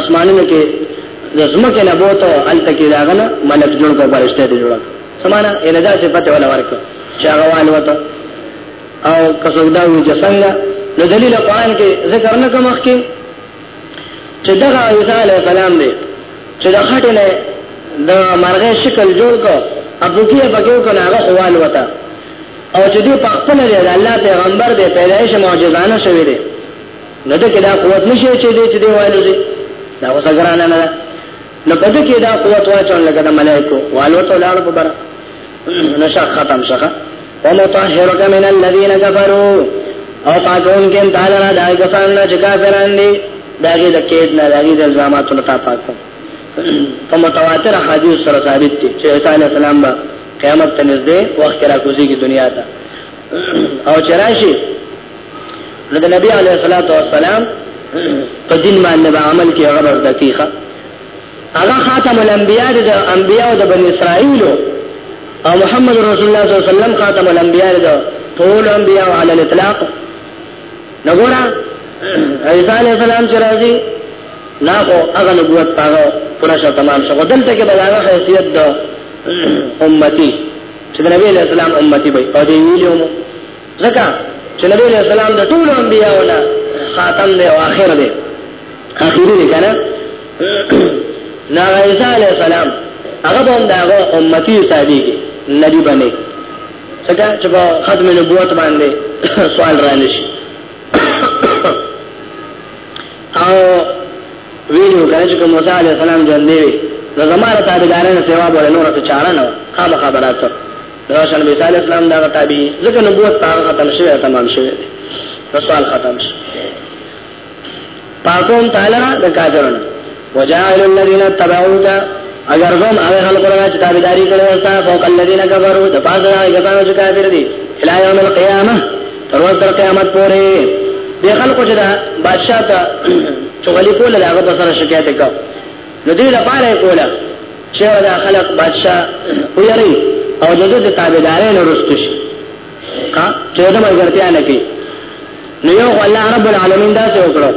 اسمانونو کې د زمکه نه بوته الته کې داغنه ملک جوړ کو پرشته دی جوړ سمانه ان دا څه پته ولا ورکو چې هغه وان وته او کڅوګ دا وی جسنګ نو دلیل قرآن کې ذکر نه کوم کې چې دغه عیسی علی السلام دی چې د خټه نه د مرغه شکل جوړ کو ابو کې پکې کو نه هغه خوال وته او چې دې په خپل دی الله پیغمبر دی پیدایش معجزانه شوی دی نو دغه دا قوت نشي چې دې چې دی وایلو دي دا اوس ګرانه نه ده نو په دې کې دا قوت واچول لکه د ملائکو والو ته لاړ په بره نشه ختم شخه ومطهرك من الذين كفروا او پاکون کې تعالی نه دای کسان نه چې کافران دي داګه د کېد نه داګه د الزامات نه تا پاک په متواتر حدیث سره ثابت دي چې عیسی علی السلام به قیامت ته نږدې وخت را کوزي کی دنیا ته او چرایشي نو د نبی علیه الصلاۃ والسلام په دین باندې به عمل کې غرض د کیخه هغه خاتم الانبیاء د انبیاء او د بنی اسرائیل او محمد رسول الله صلی الله علیه وسلم خاتم الانبیاء د ټول انبیاء علی الاطلاق نګورا عیسی علیه السلام چې راځي لا خو هغه نبوت هغه پوره شو تمام شو دلته کې بلاغه حیثیت د امتی چې د نبی علیہ السلام امتی به او دی ویلو مو ځکه چې نبی علیہ السلام د ټول انبیانو نه خاتم دی او اخر دی اخیری دی کنه نا عیسی علیہ السلام هغه باندې هغه امتی صاحبې نبی باندې څنګه چې په ختم نبوت باندې سوال را نشي او ویلو کله چې موسی علی السلام ژوندې وي نو زماره تابعدارانو سیوا بوله نور څه چاره نه خامہ خبرات روشن بیس علی السلام دا تابع ځکه نبوت پاغه ختم شوی تمام شوی رسول ختم شوی پاکون تعالی د کافرونو وجاعل الذين اتبعوك اگر غم هغه خلکو نه چې تابعداري کړې وستا فوق الذين كفروا د پاسه هغه کسانو چې کافر دي الى يوم القيامه تر ورځې تر قیامت پورې د خلکو چې دا بادشاہ ته چغلي کوله هغه په سره شکایت وکړ نو دې لپاره کوله چې دا خلک بادشاہ ویری او دغه تابعداري نه رسټ شي کا چې د ملګرتیا نه پی نو یو الله رب العالمین دا څه وکړو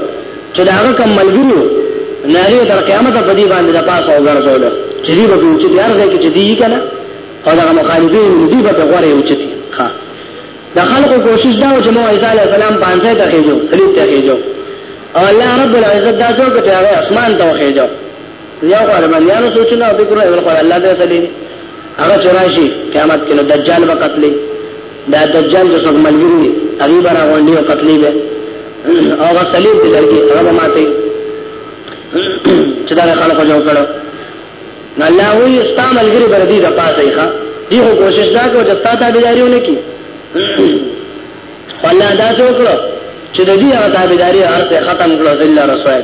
چې دا هغه کوم ملګریو ناری تر قیامت په دې باندې د پاسه وګرځول چې دې به چې دې ارزه کې چې دې کنه او دا مخالفین دې به غوړې او چې ښا د خلکو کوشش دا و چې مو عیسی علی السلام باندې ته کېجو خلیل ته کېجو او الله رب العزت دا څو کې هغه اسمان ته کېجو یو خو د بندیانو سوچونه او فکرونه بل خو الله دې تللی هغه چرایشي قیامت کې نو دجال به قتلې دا دجال چې څوک ملګری دی هغه به راغونډي او قتلې به او هغه صلیب دې لګي هغه ماته چې دا خلکو جوړ کړو نو الله وی استا ملګری بر دې د پاسه ښه دی هو کوشش دا کو چې تاسو تابعداریونه کی الله دا څوک چې د دې هغه تابعداري هر څه ختم کړو ذل رسول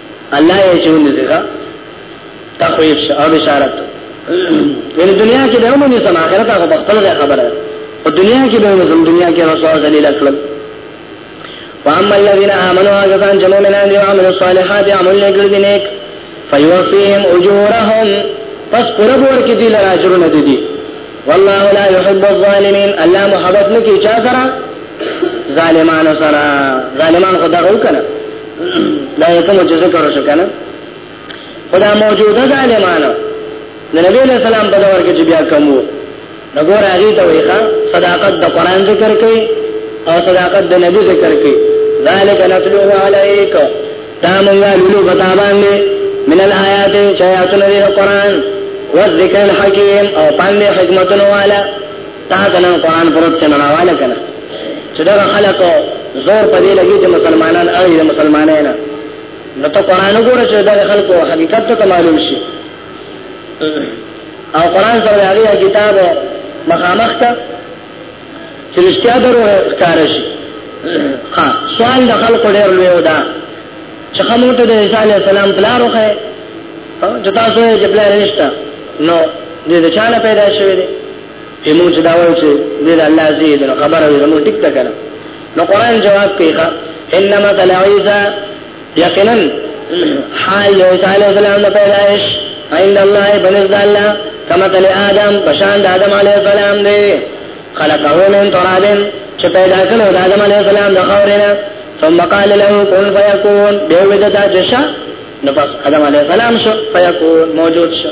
الله یې جون دې دا تخویف او بشارت په دنیا کې به موږ نه سم آخرت هغه بختل خبره په دنیا کې به موږ سم دنیا کې رسول ذلیل کړل واما الذين امنوا وكانوا جمعوا من عند وعملوا الصالحات عمل لكل دينك فيوفيهم اجورهم پس قرب ورکی دی لرا اجرونه دی دی والله لا يحب الظالمين الله محبت نکی چا سره ظالمان سره ظالمان خدا غو کنه دا یو کوم چې ذکر وشو کنه خدا موجوده ظالمانو د نبی له سلام په دور کې چې بیا کومو نګور هغه ته ویخه صداقت د قران ذکر کوي او صداقت د نبی ذکر کوي ذالک نتلوه علیک دا مونږه لولو بتا باندې من الآیات شیاطن القرآن والذکر الحکیم او پاندې حکمتونو والا تا کنه قران پروت څنګه راواله کنه چې دا خلکو زور په دې لګي چې مسلمانان اړي د مسلمانانو نه نو ته قران وګوره چې دا خلکو حقیقت ته معلوم شي او قران سره هغه کتاب مخامخ ته چې رښتیا درو ښکار شي ها سوال د خلکو ډېر لوی و دا چې خمو ته د عیسی علی السلام پلار وخه چې تاسو یې جبل رښتا نو دې د چانه پیدا شوی دی چې موږ دا وایو چې دې د الله زی د خبره وي موږ ټیک ته کړه نو قران جواب کوي ښا انما تل عیسی یقینا حال یو تعالی سلام د پیدائش عند الله بنزد الله کما تل آدم بشان د آدم علیه السلام دی خلقه من تراب چې پیدا کړو د آدم علیه السلام د خورینه ثم قال له كن فيكون دیو دتا جشا نو پس آدم علیه السلام شو فیکون موجود شو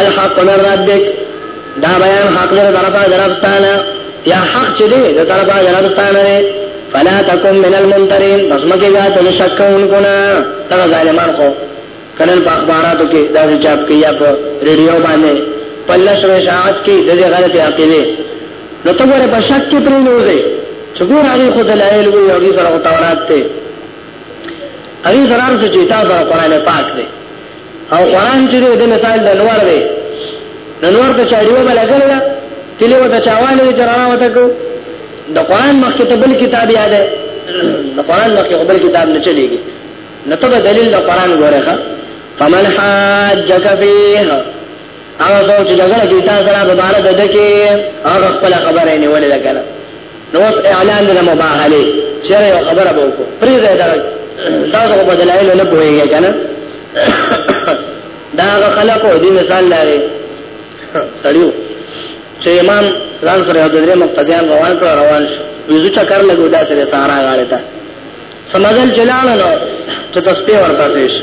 الحق من ربک دا بیان حق له طرفه درپستانه یا حق چې دی د طرفه درپستانه دی فلا تکم من المنترین پس مکه یا ته شک کوونکو نه تر ظالمان خو کله په اخباراتو کې دا چاپ کې یا په ریډیو باندې په لاسو شاعت کې د دې غلطه عقیده نو ته ګوره په شک کې پرې نه وځي چې ګور هغه خو دلایل وي او دې سره تورات ته هغه سره چې تاسو قرآن پاک دی او قران چې د مثال د نور دی د نور ته چاړیو بلګل دا تلې وته چاواله چې رانا وته کو د قران مخکې ته بل کتاب یاد دی د قران مخکې بل کتاب نه چلیږي نو ته دلیل د قران ګوره ښا فمن حاجک فیه هغه څوک چې جګړه کوي تاسو سره په بار د دکی هغه خپل خبره نه ولې لګاله نو اعلان د مباهله چیرې یو خبره به وکړو پرې ځای درک تاسو په دلایل نه پوهیږئ کنه دا هغه خلکو دې مثال لري سړیو چې امام ځان سره د درې مقتدیان روان کړ روان شو ویزو چکر لګو دا سره سارا غاړه تا سمجل چلانو ته تسبیح ورته شي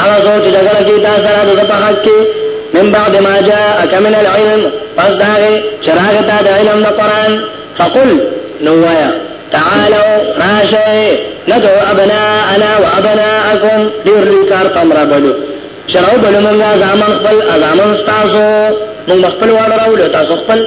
هغه څوک چې جګړه کوي تاسو سره د په حق کې من بعد ما جاءك من العلم پس دا چراغ ته د علم د قران فقل نو وایا تعالوا راشئ ندعو ابناءنا وابناءكم دیر کار تم را بلو شرعو بلو منگا زامن خپل ازامن ستاسو منگ خپل والا راولو تاسو خپل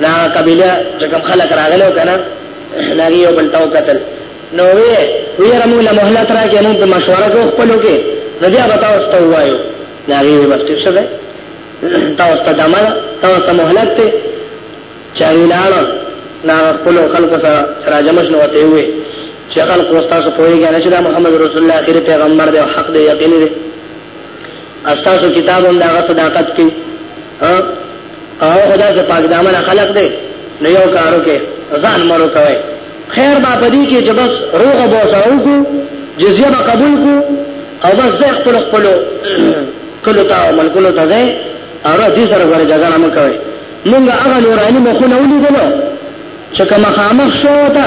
نا قبیله چې کوم خلک راغلو کنه ناګي یو بل تاو قتل نو وی وی رمو له مهلت را کې موږ مشوره کو خپلو کې نو بیا به تاسو ته وایو ناګي به بس څه ده تاسو ته دمه تاسو ته مهلت ته چاري لاړو نا خپل خلق سره سره جمش نو ته وی چې خلق واستاسو پوهیږي نه چې محمد رسول الله اخر پیغمبر دی او حق دی یقین دی استاسو کتاب هم داغه صداقت کې ها او خدا چې پاک دامن خلق دی نو یو کارو کې ځان مرو کوي خیر با پدې کې چې بس روغ بو سره وکړو جزیه به قبول کو او بس زه خپل خپل کله تا عمل کولو ته ده او دې سره غره جګړه مو کوي موږ هغه نوراني مخونه ولیدل چې کوم خامخ شو تا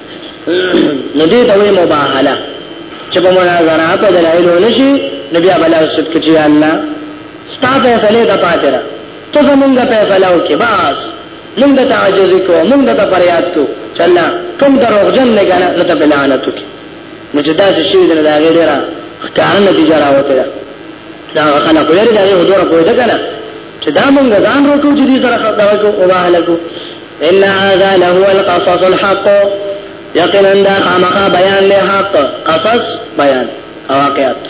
نو دې ته وی مباهله چې په مناظره په دلایل ونشي نبی ابل اوسط کې چې الله ستا فیصله د پاتره ته زمونږ فیصله وکې بس مونږ ته عاجز کو مونږ ته فریاد کو چې الله کوم دروغجن نه غنه نو ته بلانت وکې نو چې دا چې شي دا غیر را ښکار نتیجه راوته دا خلک لري دا یو دوره کوی دا کنه چې دا مونږ ځان روکو چې دې سره خبره کو او هلاکو ان هذا له القصص الحق یقینا دا خامخا بیان له حق قصص بیان واقعات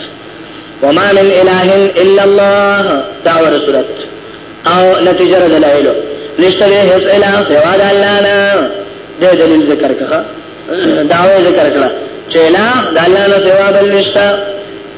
وما من اله الا الله دعوه رسولت او نتیجه دلایل نشته هیڅ اله سوا د الله نه د دلیل ذکر کړه دعوه ذکر کړه چې اله د الله نه سوا بل نشته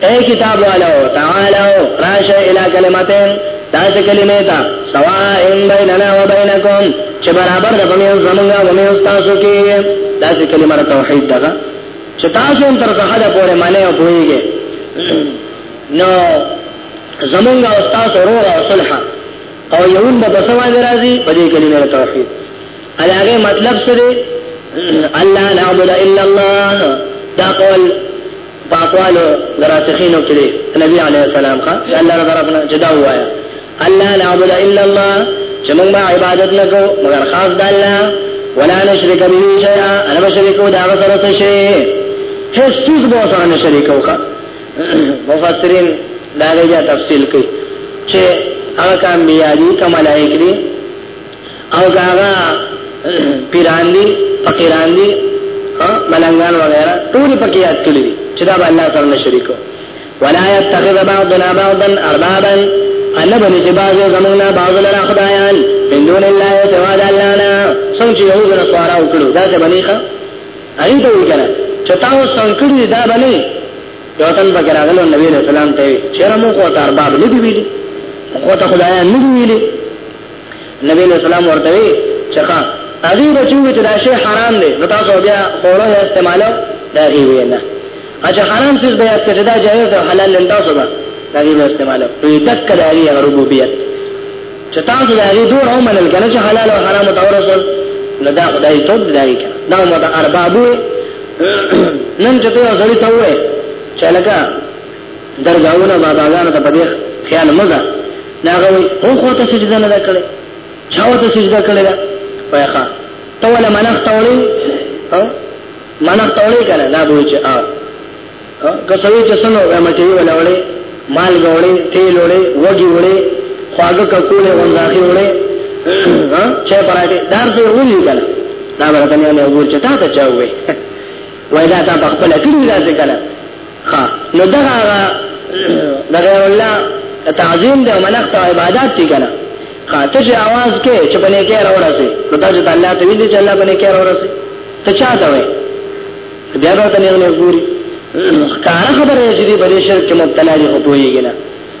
اے کتاب والو تعالو راشه الى کلمتين تاسو کلمه تا سوا ان بیننا و بینکم چې برابر د پمیو زمونږه و میو تاسو کې تاسو کلمه توحید ده چې تاسو هم تر څه حد پورې معنی او پوهیږئ نو زمونږه او تاسو روغ او صلح او یون به بسوا راځي په دې کلمه توحید علاوه مطلب سره الله نعبد الا الله دا قول په اقوال د راسخینو کې دی نبی علیه السلام ښا الله رب ربنا جدا وایا الله نعبد الا الله چې موږ به عبادت نکو مگر خاص د الله ولا نشرک به شیئا انا بشریکو دا سره څه شي هیڅ څه به سره نشریکو ښا مفسرین دا غیا تفصیل کوي چې هغه کام بیا دي کملایک دي او هغه پیران دي فقیران دي ملنګان وغیرہ ټول پکې یاد کړی چې دا به الله سره شریکو ولا يتخذ بعضنا بعضا اربابا ان بني چې بعضو زمونږه بعضو لرا خدایان من دون الله سوا د الله نه څنګه چې یو غره سوارا وکړو دا څه بني ښه اړین ته وکړه چې تاسو څنګه کړی دا بني یو تن به راغلو نبی رسول الله ته چیرې مو کو ته ارباب نه دی ویلي کو ته خدایان نه دی ویلي نبی علیہ السلام ورته وی چې ښا هغه بچو چې دا شی حرام دی نو تاسو بیا خوره استعمالو دا غي وینا اجه حرام څه بیا چې دا جایز او حلال لن تاسو دا دا غي استعمالو په تک دا غي ربوبیت چې تاسو دا غي دوه او منل کنه چې حلال او حرام تورسل نو دا خدای ته دا غي دا مو دا اربابو نن چې ته ځړی ته وې چې لکه درګاونه باباګانو ته په دې خیال مزه دا غوي هو خو ته سجده نه کړې چاو ته سجده کړې دا پېخا ته ولا منخ تولې ها منخ تولې کړه دا به چې آ که سوي چې سنو به مټي ولا وړې مال غوړې تیل وړې وږي وړې خواږه ککولې ونداخي وړې ها چې پراټې دار څه وړي کړه دا ورته نه له ورچتا ته چاوي وای دا تا په خپل کړی راځي کړه ها نو دا دا غیر الله تعظیم دی او منښت او عبادت دی کنه خاطر چې आवाज کې چې باندې کې راوړاسي نو دا چې الله ته ویلي چې الله باندې کې راوړاسي ته چا دا وې بیا به ته نه غوړي خبره چې دې بلې شرک مبتلا دي خو پوهیږي نه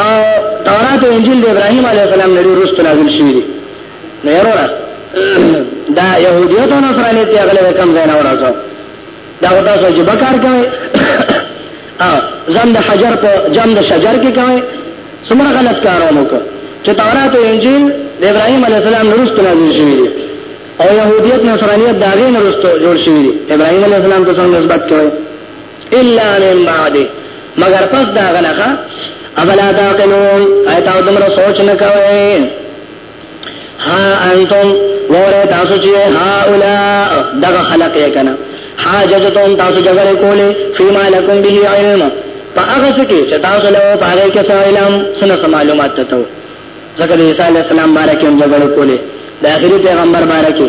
او تورات او انجیل د ابراهیم علیه السلام نه وروسته نازل شوی دی نه وروره دا يهوديت او نصرانيت یې هغه کم ځای نه ورځو دا وتا سو چې بکار کوي ا زم د حجر په جام د شجر کې کوي څومره غلط کارونه وکړه چې تورات او انجیل د ابراهيم عليه السلام وروسته نازل شوی دی او يهوديت نصرانيت دا غي وروسته جوړ شوی دی ابراهيم عليه السلام ته څنګه نسبت کوي الا من بعد مگر پس دا غنخه افلا تعقلون ایتاو دمرا سوچ نکوئے ها انتم وره تاسو چې ها اولا دغه خلق یې کنه حاجتتم تاسو جګړه کولې فيما لكم به علم فاغه څه کې چې تاسو له پاره کې څه علم څه معلومات ته ځکه د عیسی علی السلام بارے کې جګړه کولې د اخري پیغمبر بارے کې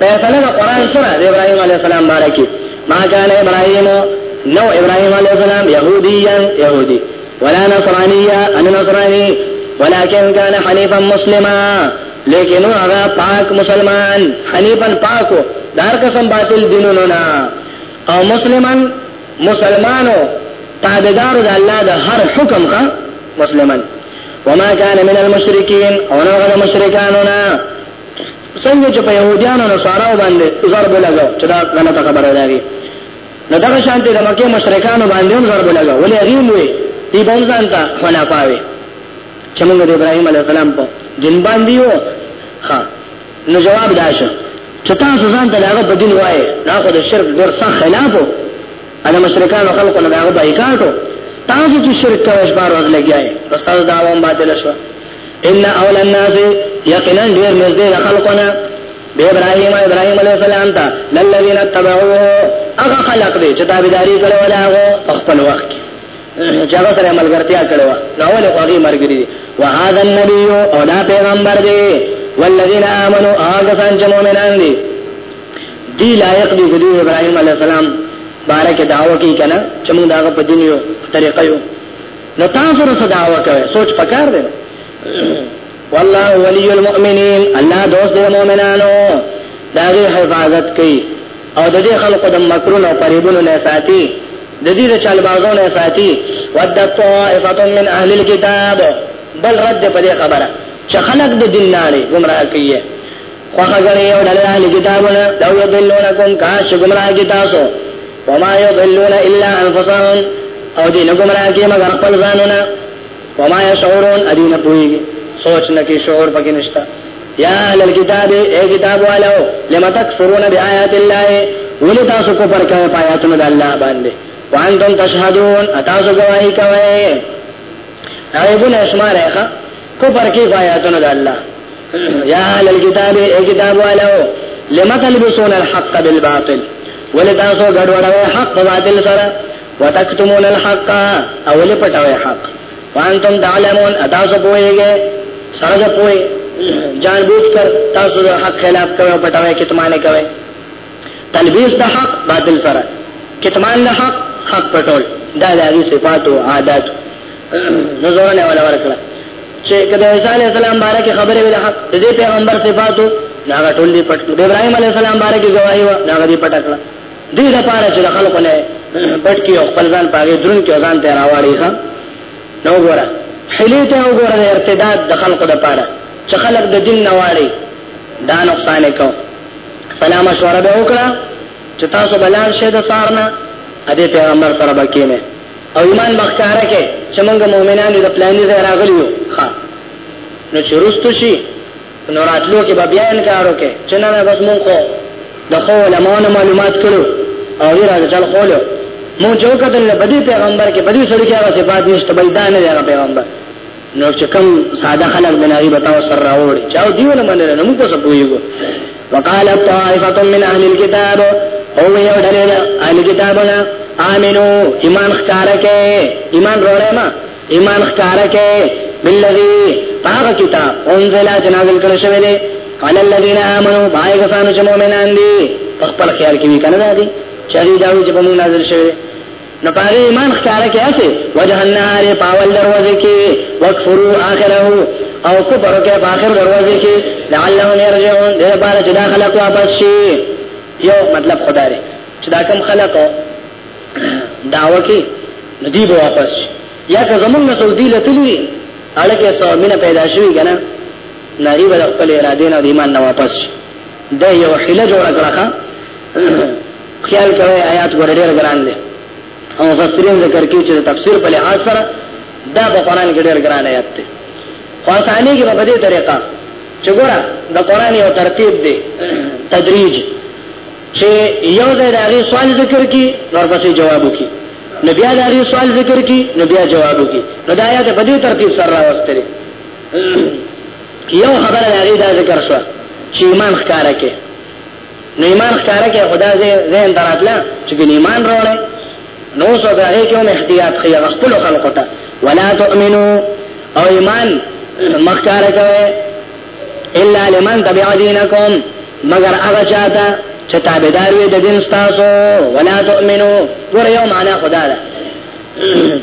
فیصله د قران سره د ابراهیم علی السلام باره کې ما کان ابراهیم نو ابراهیم علی السلام يهوديا يهودي ولا نصرانيا ان نصراني ولكن كان حنيفا مسلما لیکن هغه پاک مسلمان حنیفا پاکو دار قسم باطل دینونو نه او مسلمان مسلمانو تابعدار د الله د هر حکم کا مسلمان وما كان من المشركين او نه غره مشرکانو نه څنګه چې په يهوديانو او نصاراو باندې ضرب لګاو چې دا غلطه خبره ده وی نو دغه شانته د مکه مشرکانو باندې هم ضرب لګاو ولې غیم وی دی بم ځانتا فنا پاوي چې موږ د ابراهيم عليه السلام په دین باندې یو ها نو جواب داشه چې تاسو ځان ته هغه بدین وایي دا خو د شرک ډیر سخت خلاف وو انا مشرکان خلق نه هغه بایکاټو تاسو چې شرک کوي بار ورلګیای تاسو دا ووم باطل شو ان اول الناس یقینا ډیر نږدې د خلقونه د ابراهیم ابراهیم علیه السلام ته للذین تبعوه هغه خلق دې چې تابعداري کړو ولا هغه خپل وخت چې هغه سره ملګرتیا کړو نو ول خو هغه مرګري وهذا النبی او دا پیغمبر دې والذین آمنوا هغه څنګه مؤمنان دي دی لایق دی ګدی ابراهیم علی السلام بارک دعوه کی کنه چې موږ داغه په دین یو طریقې یو نو تاسو سره دعوه کوي سوچ پکار دی والله ولي المؤمنين الله دوست دی مؤمنانو دا دې حفاظت کوي او د دې خلقو د مکرونو او پریبونو نه ساتي د دې د چلبازو نه ساتي ود طائفه من اهل الكتاب بل رد په دې خبره چې خلق د دین نه لري گمراه کوي خوخه ګڼي او ډله اهل کتابونه لو یضلونکم کاش ګمراه کی تاسو وما یضلون الا انفسهم او دې نه ګمراه کی مگر خپل ځانونه وما یشعرون ادي نه پوهیږي سوچ نه کې شعور پکې نشته یا اهل الكتاب اے کتاب والو لم تکفرون بآیات الله ولې تاسو کو پر کوي آیاتونو د الله باندې وانتم تشهدون تاسو گواہی کوي هغه بل اسماء راخه کو پر کې آیاتونو د الله یا اهل الكتاب ای کتاب والو لما تلبسون الحق بالباطل ولتاسو ګډوډوي حق په باطل سره وتكتمون الحق او لپټوي حق وانتم تعلمون اتاسو پوهیږئ سره پوهی جان بوج کر تاسو د حق خلاف کوي پټوي کتمانه کوي تلبیس د حق باطل سره کتمان د حق حق پټول دا د صفات او عادت نزورنه ولا ورکړه چې کله عیسی علی السلام باره کې خبره ویله د دې پیغمبر صفاتو ناغه ټول دې پټ د ابراهیم علی السلام باره کې گواہی و ناغه دې پټ کړه دې لپاره چې خلکو نه پټ کې خپل ځان پاګې درن کې ځان ته راوړي ښا نو ګوره حلی ته وګوره د ارتداد د خلکو لپاره چې خلک د دین نه واړي دا نقصان کو سلام مشوره به وکړه چې تاسو بلان شه د سارنا ا دې پیغمبر سره بکینه او ایمان بخکاره کې چې موږ مؤمنان یو د پلانې ځای راغلی یو ها نو چې رستو شي نو راتلو کې به بیا انکار وکړي چې نه نه بس مونږ خو د خو علماء معلومات کړو او یې راځي چل خولو مونږ جو کتل بدی پیغمبر کې بدی سړي کې هغه صفات نشته بل دا نه دی پیغمبر نو چې کوم ساده خلک د ناری بتاو سر راوړي چاو دیونه منل نه موږ څه پویو وقال طائفه من اهل الكتاب او یو ډلې اهل کتابنا امنو ایمان ښکارکه ایمان وروړې ما ایمان ښکارکه بالذي هغه کتاب انزل جنازل کړه شوی دی قال الذين امنوا بايغ سانو چې مؤمنان دي خپل خیال کې وی کنه دي چې دا وی چې په موږ نازل شوی نو په هغه ایمان ښکاره کې اسه وجه النار په اول دروازه کې وکفرو اخره او کفر کې په اخر دروازه کې لعلهم يرجعون دې بار چې دا خلق واپس شي یو مطلب خدای دی چې دا کم خلق داوا کې ندی به واپس شي یا که زمونږ نه سعودي لتلی الکه سومینه پیدا شوی کنه ناری به خپل اراده نه ایمان نه واپس شي دا یو حیله جوړه کړه خیال کوي آیات ګور ډیر ګران دي او مفسرین ذکر کوي چې تفسیر په لحاظ سره دا په قران کې ډیر ګران آیات دي خو اسانه کې په دې طریقه چې ګوره د قران یو ترتیب دی تدریج چې یو ځای د هغه سوال ذکر کی ورپسې جواب وکي نو بیا د هغه سوال ذکر کی نو بیا جواب وکي نو دا آیات په دې ترتیب سره راوستل یو خبره د هغه دا ذکر شو چې ایمان ښکارا کې نو ایمان ښکاره کې خدا دې ذهن دراتله چې بن ایمان راوړې نو څو هغه کې هم احتیاط خي خپل خلقو ته ولا تؤمنو او ایمان مخکاره کوي الا لمن تبع دینکم مگر هغه چاته چې تابعدار وي د دین تاسو ولا تؤمنو ګور یو معنا خدا ده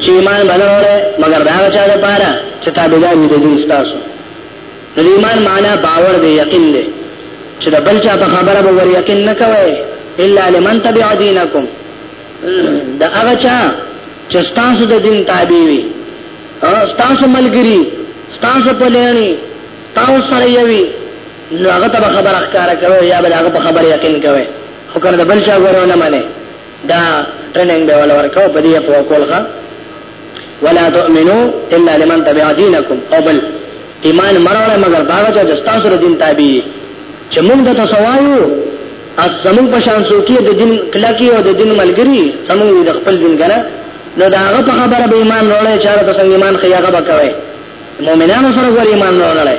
چې ایمان بنوره مگر دا چا ده پاره چې تابعدار وي د دین تاسو د ایمان معنا باور دی یقین دی چې د بل چا په خبره به ور یقین نه کوي الا لمن تبع دینکم دا هغه چا چې تاسو د دین تابع وي او تاسو ملګری تاسو په لېنی تاسو سره یوي نو هغه ته خبره ښکارا کوي یا به هغه په خبره یقین کوي خو کنه د بل چا غوړو نه مانه دا ټریننګ به ولا ورکو په دې په کولخه ولا تؤمنو الا لمن تبع دینکم قبل ایمان مراوړه مگر باغ چې دستا سره دین تابع چې موږ د تسوایو از زمون په شان څوکي د دین کلاکی او د دین ملګری زمون د خپل دین غره نو دا هغه په خبره به ایمان وروړي چې هغه څنګه ایمان خي هغه وکوي مؤمنانو سره ور ایمان وروړي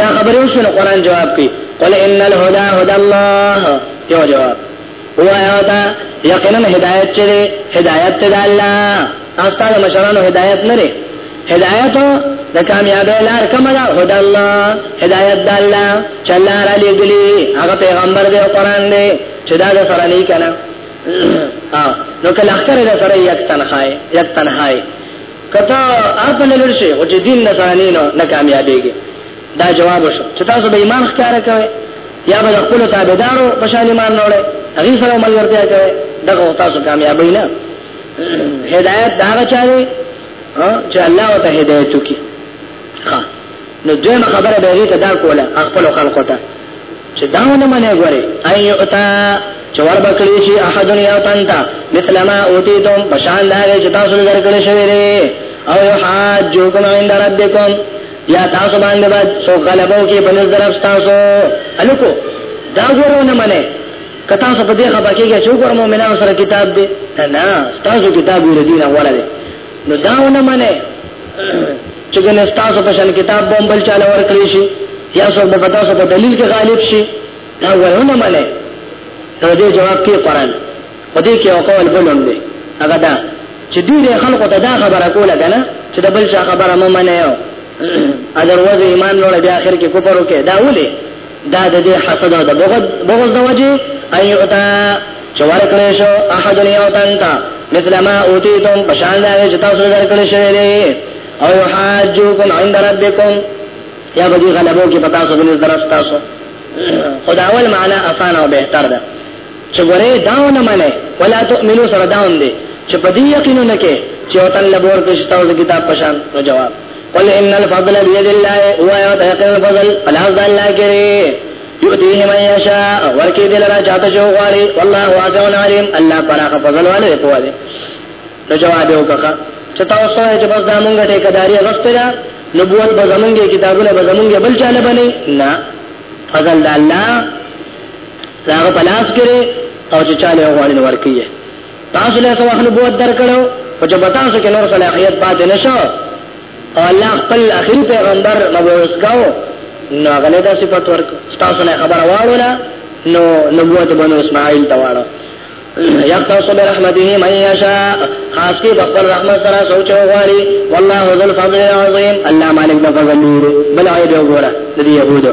دا خبره اوس نو قران جواب کوي قل ان الهدى هدى الله یو جواب وایا دا یقینا هدایت چې هدایت ته الله استاد مشرانو هدایت نه لري هدایت د کامیابی لار کومه ده هدا الله هدایت د الله چې الله را لېږلي هغه پیغمبر دی او قرآن دی چې دا د سره نه کنه نو کله اخر د سره یک تنخای یک تنهای کته اپ نه لور شي او چې دین نه سره نه نه کامیابېږي دا جواب شو چې تاسو به ایمان ښکار کوي یا به خپل تابعدارو په شان ایمان نه وړي هغه سره عمل ورته کوي دا تاسو کامیابی نه هدایت دا چاري چې الله ته هدایت وکي ها نو دغه خبره به ریته دا کوله خپل خلکو ته چې دا نه منې غوري اي او تا چور بکلی شي احد یا تنتا مثل ما اوتیتم بشان دا چې تاسو درکړې شوی او یحاجوکم عند ربکم یا تاسو باندې به سو غلبو کې بنز درف تاسو الکو دا ګورو نه منه کتا سو په دې خبره کې چې ګور مؤمنانو سره کتاب دی نه تاسو کتاب یې دین اوله دی نو دا نه منه چې ګنه تاسو په شان کتاب بوم بل چاله ور کړی شي یا سو په تاسو په دلیل کې غالب شي دا ورونه منه ته دې جواب کې قران په دې کې او قول بلوم دی هغه دا چې دوی د خلکو ته دا خبره کوله کنه چې د بل چا خبره مې منه یو اگر وځي ایمان لوړ بیا اخر کې کوپر وکړي دا ولې دا د دې حسد او د بغض بغض د وجه ايوتا چوار کړې شو احد یو تنتا مثل ما اوتیتم پشان دا چې تاسو درکړې شوې دي او یحاجوکم عند ربکم یا بجی غلبو کې پتا سو بنز درس تاسو خداول معنا آسان او بهتر ده چې ګوره داونه منه ولا تؤمنو سره داون دي چې په دې یقینو نه کې چې وطن لبور کې شته او کتاب پشان نو جواب قل ان الفضل بيد الله هو يعطي الفضل فلا الله كريم یؤتیه من یشاء ورکی دل را چاته جو غاری والله واسع علیم الله پراخ فضل والے په والے نو جواب یو کخه چتا اوسه چې بس دا مونږه ټیکداري غوښتل نبوت به زمونږه کتابونه به زمونږه بل چاله بني نه فضل الله هغه بلاس کړي او چې چاله غواړي نو ورکیه تاسو له سوه خپل بوت درکړو او چې بتا سو کې نور صلاحيت پاتې نشو او الله خپل اخري پیغمبر مبعوث کاو نو هغه له داسې پات ورک تاسو نه خبر واړولا نو نبوت بنو اسماعیل ته واړو یختص برحمته من یشاء خاص کی بخبر رحمت سره سوچ غواړي والله ذو الفضل العظیم الله مالک د فضل نور بل عیب وګوره د یهودو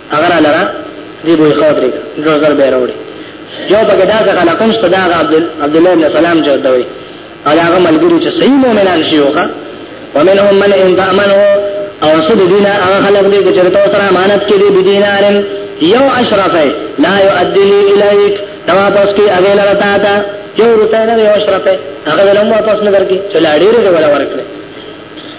هغه را لرا دی بوی خو درې ډور زر به راوړي یو پکې دا څه خلک هم صدا عبد عبد الله بن سلام جو دوی او هغه ملګری چې صحیح مؤمنان شي وکړه ومنهم من ان تامنه او رسول دینا هغه خلک دي چې چرته سره امانت کې دي بدینارن یو اشرفه لا یؤدی الیک دا واپس کې هغه لره تا تا یو روپے نه یو اشرفه هغه لمو واپس نه درکې چې لاړې دې ولا ورکړي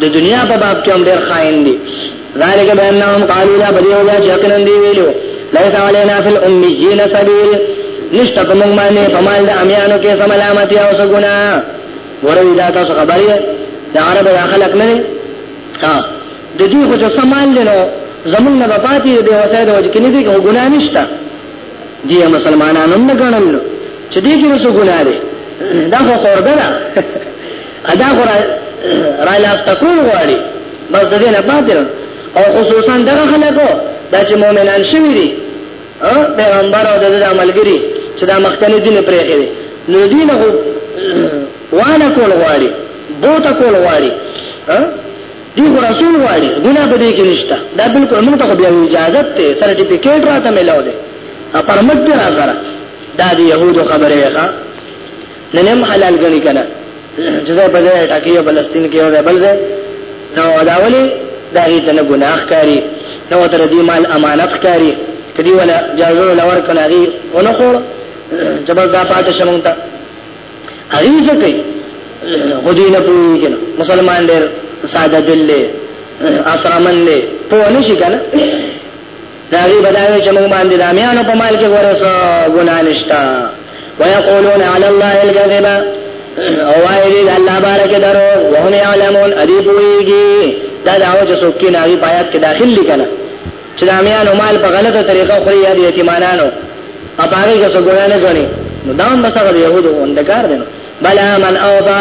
د دنیا په باب کې هم ډېر خائن دي ذالک بانهم قالوا لا بدیو جا چقنن دی ویلو لیس علینا فی الامیین سبیل نشته په موږ باندې په مال د امیانو کې سملامتی او سګنا ورې دا تاسو خبرې د عربو یا خلق نه ها د دې خو چې سمال لنو زمون نه پاتې دی وسه د وجه کې نه دي او ګنا نشته دی مسلمانانو نه ګڼل چې دې کې څه ګنا دی دا خو قربانه ادا خو را لاس تکول غواړي بس دې نه پاتې او خصوصا دغه خلکو دا چې مؤمنان شوي دي او پیغمبر او دغه عملګری چې دا مخکنی دین پرې کوي نو دین هو وانه کول غواړي بوته کول غواړي دی خو رسول غواړي دنه په دې کې نشته دا بالکل موږ ته بیا اجازه ته سرټیفیکیټ راته ملاو دي ا پرمټ راځره دا دی يهودو خبره ښه نن هم حلال غني کنه چې په دې ټاکي فلسطین کې او بل ځای نو دا ولي دا هیڅ نه ګناه کاری نو تر دې مال امانت کاری کدی ولا جازو لور کنا دی اونو خور جبل دا پات شمون تا هغه څه کوي خدای نه پوي کنه مسلمان ډېر ساده دل له اسرامن له په ونه شي کنه داغي بداوی چې موږ باندې د امیانو په مال کې ورسو ګنا نشتا ويقولون على الله الكذب او وایي د الله بارک درو وهم يعلمون ادي پويږي دا دا او چې څوک کې ناغي پایات کې داخل لیکنه چې د امیانو مال په غلطه طریقه خوري یا د یتیمانانو اپاره کې څو ګنا نه غني نو دا هم بس هغه يهودو اندکار دي بلا من اوفا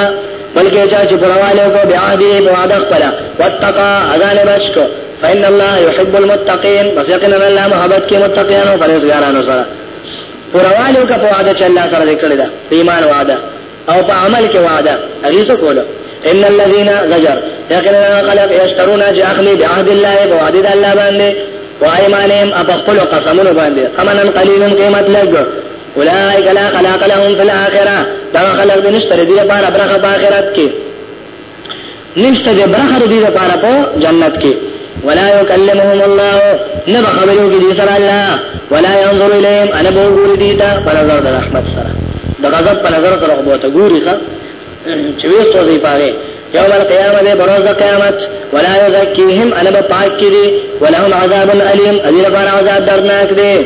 بلکې چا چې پرواله کو بیا دې وعده خپل واتقا اذان بشکو فإن الله يحب المتقين بس یقینا الله محبت کې متقینانو پرهیزګارانو سره پرواله کو په وعده چې الله سره ذکر ده ایمان وعده او په عمل کې وعده حدیث کوله ان الذين زجر یقینا خلق یشترون جاهلی بعهد الله وعده الله باندې وایمانهم ابقل قسمون باندې امنن قلیلن قیمت لګ اولائک لا خلاق لهم فی الاخره دا خلق دې نشته دې لپاره برخه په آخرت کې نشته دې برخه دې لپاره په جنت کې ولا يكلمهم الله نبا خبرو کې دې سره الله ولا ينظر اليهم انا بوغور دې تا پر نظر د رحمت سره د غضب پر نظر سره بوت ګوري ښا چې وېستو دې پاره يوم القيامة دي بروز قيامت ولا يزكيهم أنا بطاك دي ولهم عذاب أليم أذي لفار عذاب درناك دي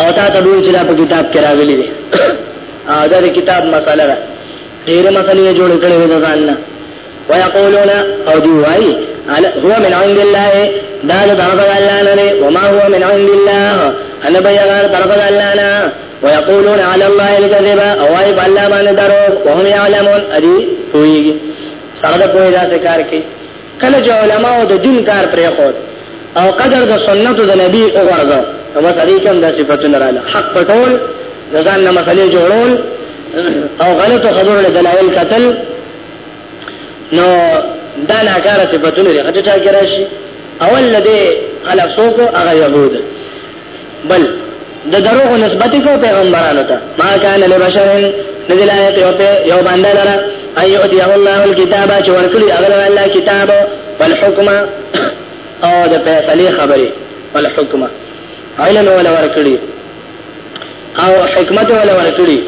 او تا ته وی چې دا په کتاب کې راغلي دي او دا د کتاب مساله ده ډېر مسلې جوړ کړې د ځان نه ويقولون او دی وای هو من عند الله دا د طرف الله نه دی وما هو من عند الله انا بيغار طرف الله نه ويقولون على الله الكذب او اي بالله باندې درو وهم يعلمون ادي پويږي سره د پوي دا کار کوي کله چې علماو د دین کار پرې خور او قدر د سنتو د نبی وګرځاو نو بس دې کوم د صفاتونو رااله حق پټول ځان نه مسلې جوړول او غلط خبرو له دلایل قتل نو دا نه کار صفاتونو لري چې چا کې راشي اول دې خلک سوق هغه يهود بل د دروغ نسبت کو پیغمبرانو ته ما کان له بشرن نزل آیت یو په یو باندې لره ایو دی الله الكتاب چې ورکړي هغه الله کتاب والحکم او د فیصله خبره والحکم علم ولا ورکړي او حکمت ولا ورکړي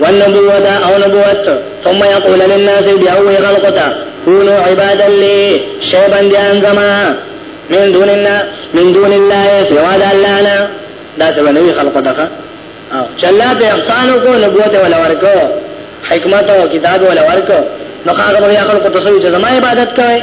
والنبوة او نبوت ثم يقول للناس بيعوه خلقتا كونوا عبادا لي شيبا ديان زما من دون الله من دون الله سوا دا الله نا دا سوا نوی خلقتا خا چلا پہ احسانو کو نبوت ولا ورکو حکمت او کتاب ولا ورکو نو خاغه بیا خلق ته سوي چې زما عبادت کوي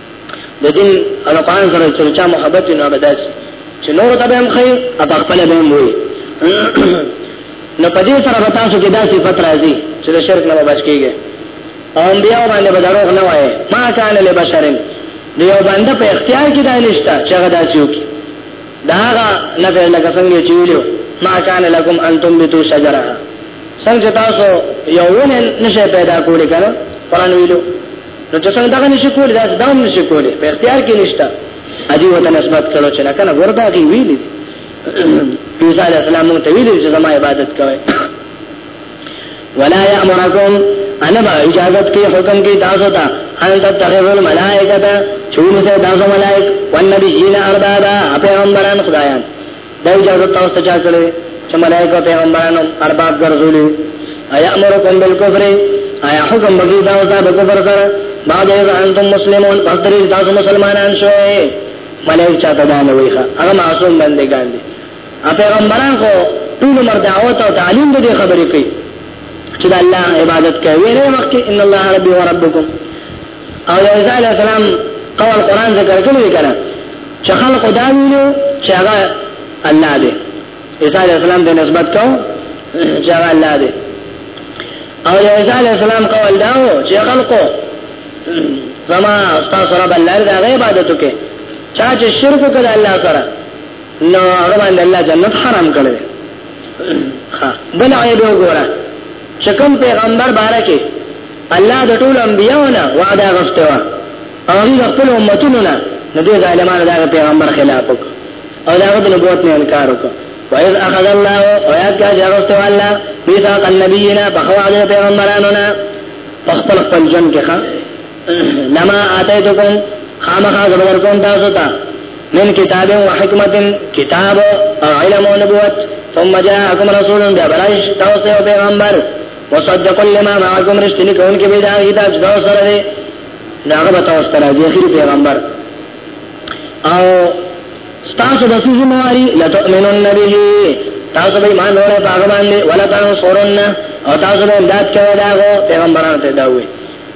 د دین او قرآن سره چې چا محبت نه بداس چې نور ته به هم خي او خپل به هم وي نو په دې سره به تاسو کې دا صفت راځي چې د شرک نه بچ کیږئ او بیا باندې به دروغ نه وایي ما کان له بشرین دی یو باندې په اختیار کې دا نشته چې هغه داسې وکړي دا هغه نه په لکه څنګه چې ویلو ما کان لکم انتم بتو شجرها څنګه تاسو یو ونه نشه پیدا کولی کړو قرآن ویلو نو چې څنګه دغه نشي کولی دا دام نشي کولی په اختیار کې نشته ادي وته نسبت کړو چې نه کنه وردا غي ویلي عیسی علی السلام ته ویلي چې زما عبادت کوي ولا یامرکم انا با اجازت کې حکم کې تاسو ته ان تتخذوا الملائکه چون سه تاسو ملائک والنبیین اربابا پیغمبران خدایان دا اجازه تاسو ته چا کړې چې ملائکه او پیغمبران ارباب ګرځولي ایا امرکم بالکفر ایا حکم بګی دا او دا کفر سره بعد از انتم مسلمون پدری تاسو مسلمانان شوي ملائکه چا ته باندې وایي هغه معصوم بندگان دي ا پیغمبران خو ټول مر دعوت او تعلیم دې خبرې کوي چې الله عبادت کوي نه وخت ان الله ربي وربكم او د عیسی علی السلام قول قران ذکر کړی دی کنه چې خلق دا ویلو چې هغه الله دی عیسی علی السلام د نسبت کو چې هغه الله دی او د عیسی علی السلام قول دا و چې خلقو زما استاد رب الله دې هغه عبادت وکړي چا چې شرک وکړ الله سره نو هغه باندې الله جنت حرام کړی ها بل عیب وګوره چې کوم پیغمبر بارکه الله د ټول انبیاونه وعده غوښته و او د خپل امتونو نه د دې ظالمانو د پیغمبر خلاف وک او دا د نبوت نه انکار وک وایز اخذ الله او یا کا جرست الله بیسا النبینا بخوا د پیغمبرانو نه خپل خپل جن کې ښا لما اتیتکم خامخا زبر کوم تاسو ته من کتاب و حکمت کتاب او علم و نبوت ثم جاءكم رسول بیا برائش تاسو پیغمبر وصدق لما معكم رشتنی کون کې به دا کتاب چې تاسو سره دی ناغه به تاسو سره دی اخیر پیغمبر او تاسو به څه زمواري لتؤمنون به تاسو به ایمان وروړی په هغه باندې ولا تاسو سورن او تاسو به امداد کوي دا پیغمبرانو ته دا وي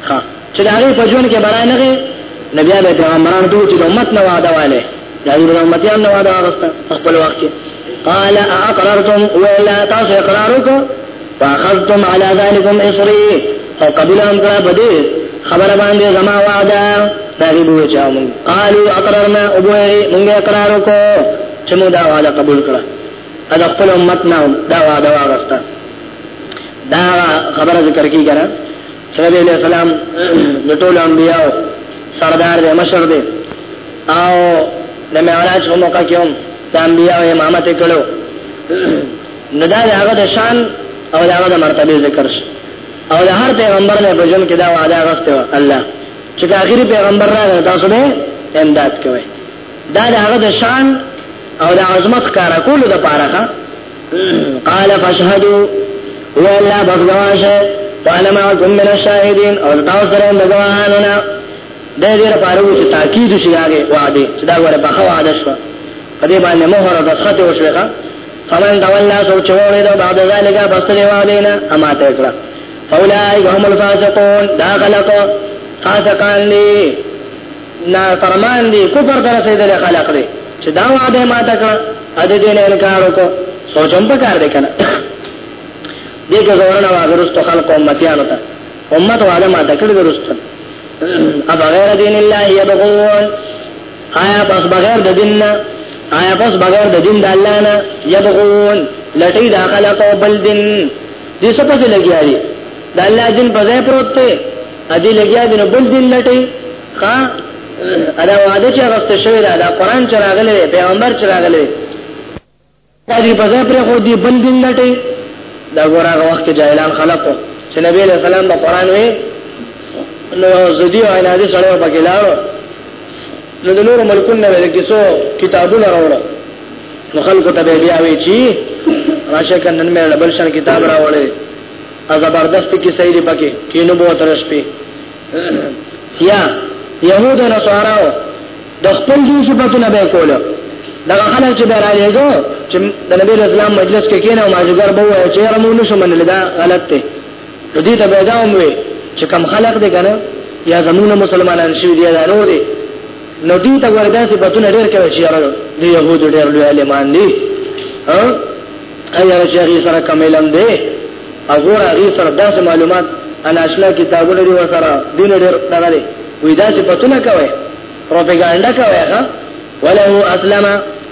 ها چې د هغې په ژوند کې برای نه غي نو بیا به پیغمبران دوی چې د امت نه وعده والے دا یو د امتیان نه وعده واغسته خپل وخت کې قال اقررتم ولا تاسو اقرار وکړو فاخذتم على ذلكم اصري او قبول هم کړه بده خبر باندې زما وعده دا دې بوې چا مون قالوا اقررنا او بوې مونږ اقرار وکړو چې موږ دا وعده قبول کړه دا خپل امت نه دا وعده واغسته دا خبره ذکر کیږي نبی علیہ السلام د ټول انبیاء سردار دی مشر دی او د معراج په موقع کې هم د انبیاء امامت کړو نو دا هغه د شان او هغه د مرتبه ذکر شو او د هر پیغمبر نه په جون کې دا وعده غوښته الله چې اخیری پیغمبر راغی تاسو به امداد کوي دا د هغه د شان او د عظمت کار کولو لپاره قال فاشهدوا ولا بغواشه وانا معكم من الشاهدين او تاسو سره د ګواهانو نه د دې لپاره چې تاکید شي هغه وعده چې دا غره په وعده شو په دې باندې مهر او دخته وشوه فمن تولى سوچوړې دا بعد ذلك بس دې وعده نه اما ته کړه فاولئک هم الفاسقون دا خلق فاسقان دي نا فرمان دي کفر ته رسیدل خلق دي چې دا وعده ما ته کړه ا دې دین انکار وکړو سوچم په کار دې کنه دې کې زورنا واغرست خلق امتیانو ته امت وعده ما ته کړی درست اب غیر دین الله یبغون آیا بس بغیر د دین نه آیا بس بغیر د دین د الله نه یبغون لټی دا خلق بل دین دې څه پته لګیاري د الله دین په ځای پروت دی ادي لګیا دي نو بل دین لټي ښا ادا وعده چې غفت شوی دا قرآن چې راغلی پیغمبر چې راغلی دا دی په ځای پر خو دی بل دین لټي دا ګورغه وخت جاهلان خلقو چې نبی له سلام په قرآن وی نو زدی او عنادي سره په کې لاړو نو د نور ملکونه له کیسو کتابونه راوړل نو خلکو ته بیا وی چی راشه کنن مې بل شان کتاب راوړل زبردست کی صحیح دی پکې کینو بو ترش پی یا یهود او نصاراو د خپل دین صفاتونه به کوله دا خلک چې به را لېګو چې د نبی اسلام مجلس کې کینه او ماجګر بو وای چې رمونه شو منل دا غلط دی نو دې ته به دا وموي چې کم خلق دې کنه یا زمونه مسلمانان شوی دی دا نور دی نو دې ته وردا صفاتونه ډېر کوي چې یاره د يهودو ډېر لوی عالمان دي ها اې یاره چې هغې سره کم علم دی او ګوره هغې سره داسې معلومات اناشنا کتابونه دي ورسره دین ډېر دغه دی وایي داسې پتونه کوئ پروپیګانډه کوئ ښه وله اسلم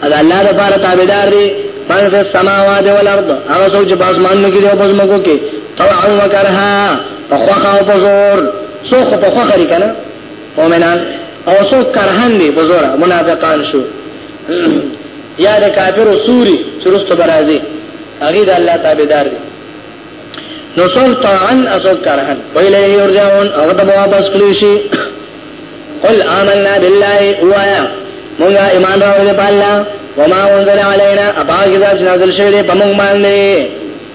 ادا الله لپاره تابعدار دی من فی السماوات والارض هغه څوک چې په اسمانو کې دی او په ځمکو کې طوعا وکرها په خوښه او په زور څوک په خوښه لري کنه مؤمنان او سو کرهن دی بزورا منافقان شو یا د کافر سوري چرست برازي هغه د الله تابعدار دي نو سول طاعن اسو کرهن ویله یرجعون او د واپس کلی شي قل آمنا بالله وایا مونږه ایمان راوړل په الله وما انزل علينا اباغذا نازل شوی په مونږ باندې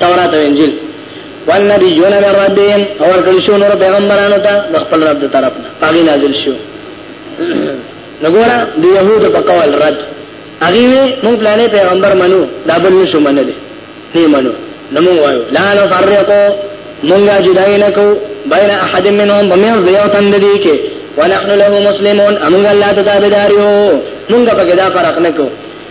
تورات او انجیل والنبیون من ربهم اور کل شو نور پیغمبرانو ته د خپل رب د طرف نه پاګی نازل شو نګورا د يهودو په قول رد هغه وی مونږ پلانې پیغمبر منو دا بل نشو منل نه منو نو مونږ وایو لا نفرقو مونږه جدای نه کو بین احد منهم بمیر دیو تند دی کې ونحن له مسلمون امونږ الله تعالی داریو مونږ په کې دا فرق نه کو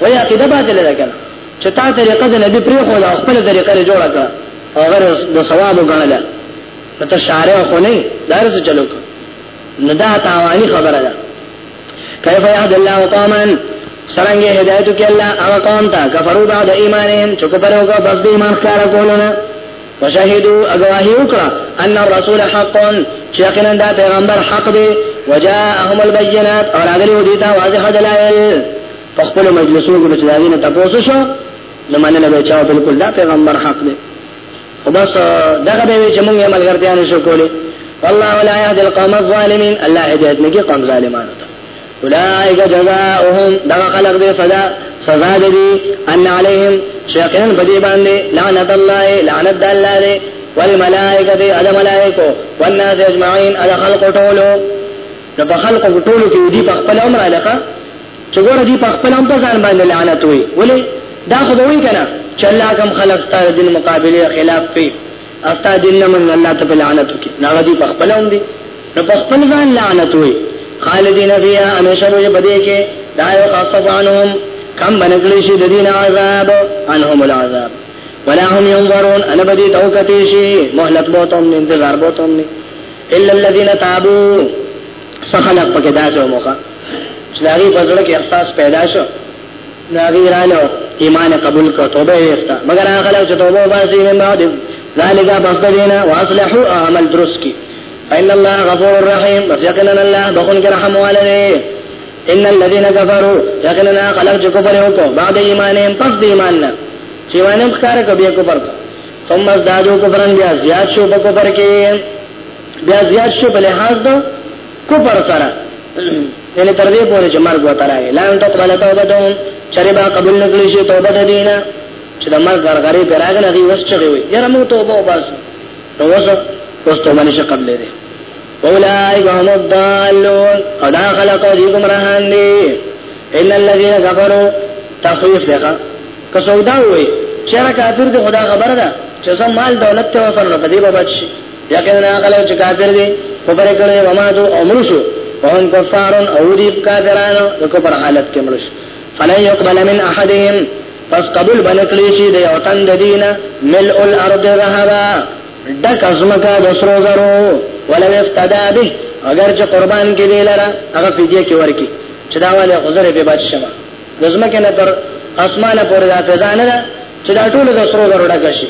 وای عقیده باطل ده کنه چې تا طریقه د نبی پرې خو دا خپل طریقه لري جوړه کړه هغه د ثواب غنل ته شارع خو نه دار څه چلو نه دا تاوانی خبره ده کیف یهد الله قوما سرنګ هدایت کې الله هغه قوم ته کفرو بعد ایمانهم چې کفر وکړ بس به ایمان ښکارا کولونه وشهدو اگواهی وکړه ان الرسول حق چې یقینا دا پیغمبر حق دی وجاءهم البينات اور اغلی و دیتا واضح دلائل په خپل مجلسو کې چې داغینه تاسو شو نو مننه به چاو بالکل دا پیغمبر حق دی خو بس دغه به چې موږ عمل ګرځیان شو کولې والله ولا يهدي القوم الظالمين الله هدایت نه کوي قوم ظالمانو ته اولائک جزاؤهم دا خلق دې سزا سزا دې ان علیهم شیقین بدی باندې لعنت الله لعنت الله دې والملائکه دې ادم ملائکو والناس اجمعین ال خلق ټولو نو په خلق ټولو کې دې په خپل عمر علاقه چې ګور دې په خپل هم په ځان باندې لعنت وي ولی دا خو به وی کنه چې الله کوم خلق ستاره دین مقابله خلاف کوي استا دین نه من الله ته لعنت وکي ناغه دی په خپل هم دی نو په خپل ځان لعنت وي خالدین فیها همیشه وي بده کې دا یو خاصه عنهم کم بنګلی شي د دین عذاب انهم العذاب ولا هم ينظرون انا بدی توکتی شي مهلت بوتم نه انتظار بوتم نه الا الذين تابوا سخلق پکې داسو مخه چې داغي په ځړ کې احساس پیدا شو ناغي رالو ایمان قبول کو توبه وستا مگر هغه له توبه باسي من بعد ذالک بسدینا واصلحوا عمل درس کی فإن الله غفور رحیم بس یقینا الله بخون کی رحم والے ان الذين كفروا یقینا خلق جو کفر وکړو بعد ایمانهم پس دی ایمان نه چې ایمان ښکار کو بیا کفر ثم ازدادوا كفرا بیا زیات شو په کفر کې بیا زیات شو په لحاظ د کفر سره یعنی تر دې پورې چې مرګ وته راغی لا ان تقبل توبتهم چرې با قبول نکړي شي توبه د دینه چې د مرګ غرغره پر راغله دی وس چغي وي یره مو توبه وباس نو وس اوس توبه نشه قبل دی اولئک هم الضالون او دا خلق او دیګم رهان دي ان الذين كفروا تخويف لغا کسودا وي چې کافر دي خدا خبر ده چې زمال دولت ته وصل نه پدې بچي یقینا غلو چې کافر دي کفر کړي او ماتو او مرشو وهم کفارون او دي کافرانو د کفر حالت کې مرش فلا يقبل من احدهم پس قبول بنکلی شي د یو تن د دینه ملء الارض ذهبا دک ازمکا د سرو زرو ولو افتدا به اگر چې قربان کې دی لره هغه فدیه کې ورکی چې دا والے غزر به بچ شمه د ازمکه نه تر اسمانه پورې دا فضا نه چې دا ټول د سرو زرو ډک شي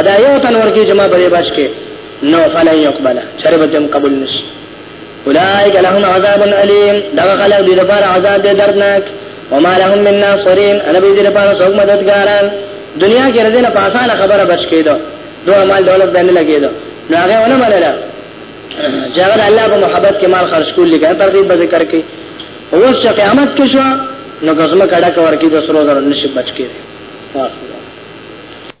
ادا یو تن ورکی جما بری بچ کې نو فلن يقبل شربتم قبول نش اولئک لهم عذاب الیم دا خلق دې لپاره عذاب دې دردناک وما لهم من ناصرین انا به دې لپاره څوک مددګاران دنیا کې رضی نه پاسانه خبره بچ کېدو دوه مال دولت باندې لګېدو نو هغه ونه منله جاغد الله په محبت کې مال خرج کول لګا تر دې بځ کر کې اوس چې قیامت کې شو نو قسمه کډه کور کې د سرو زر نشي بچ کې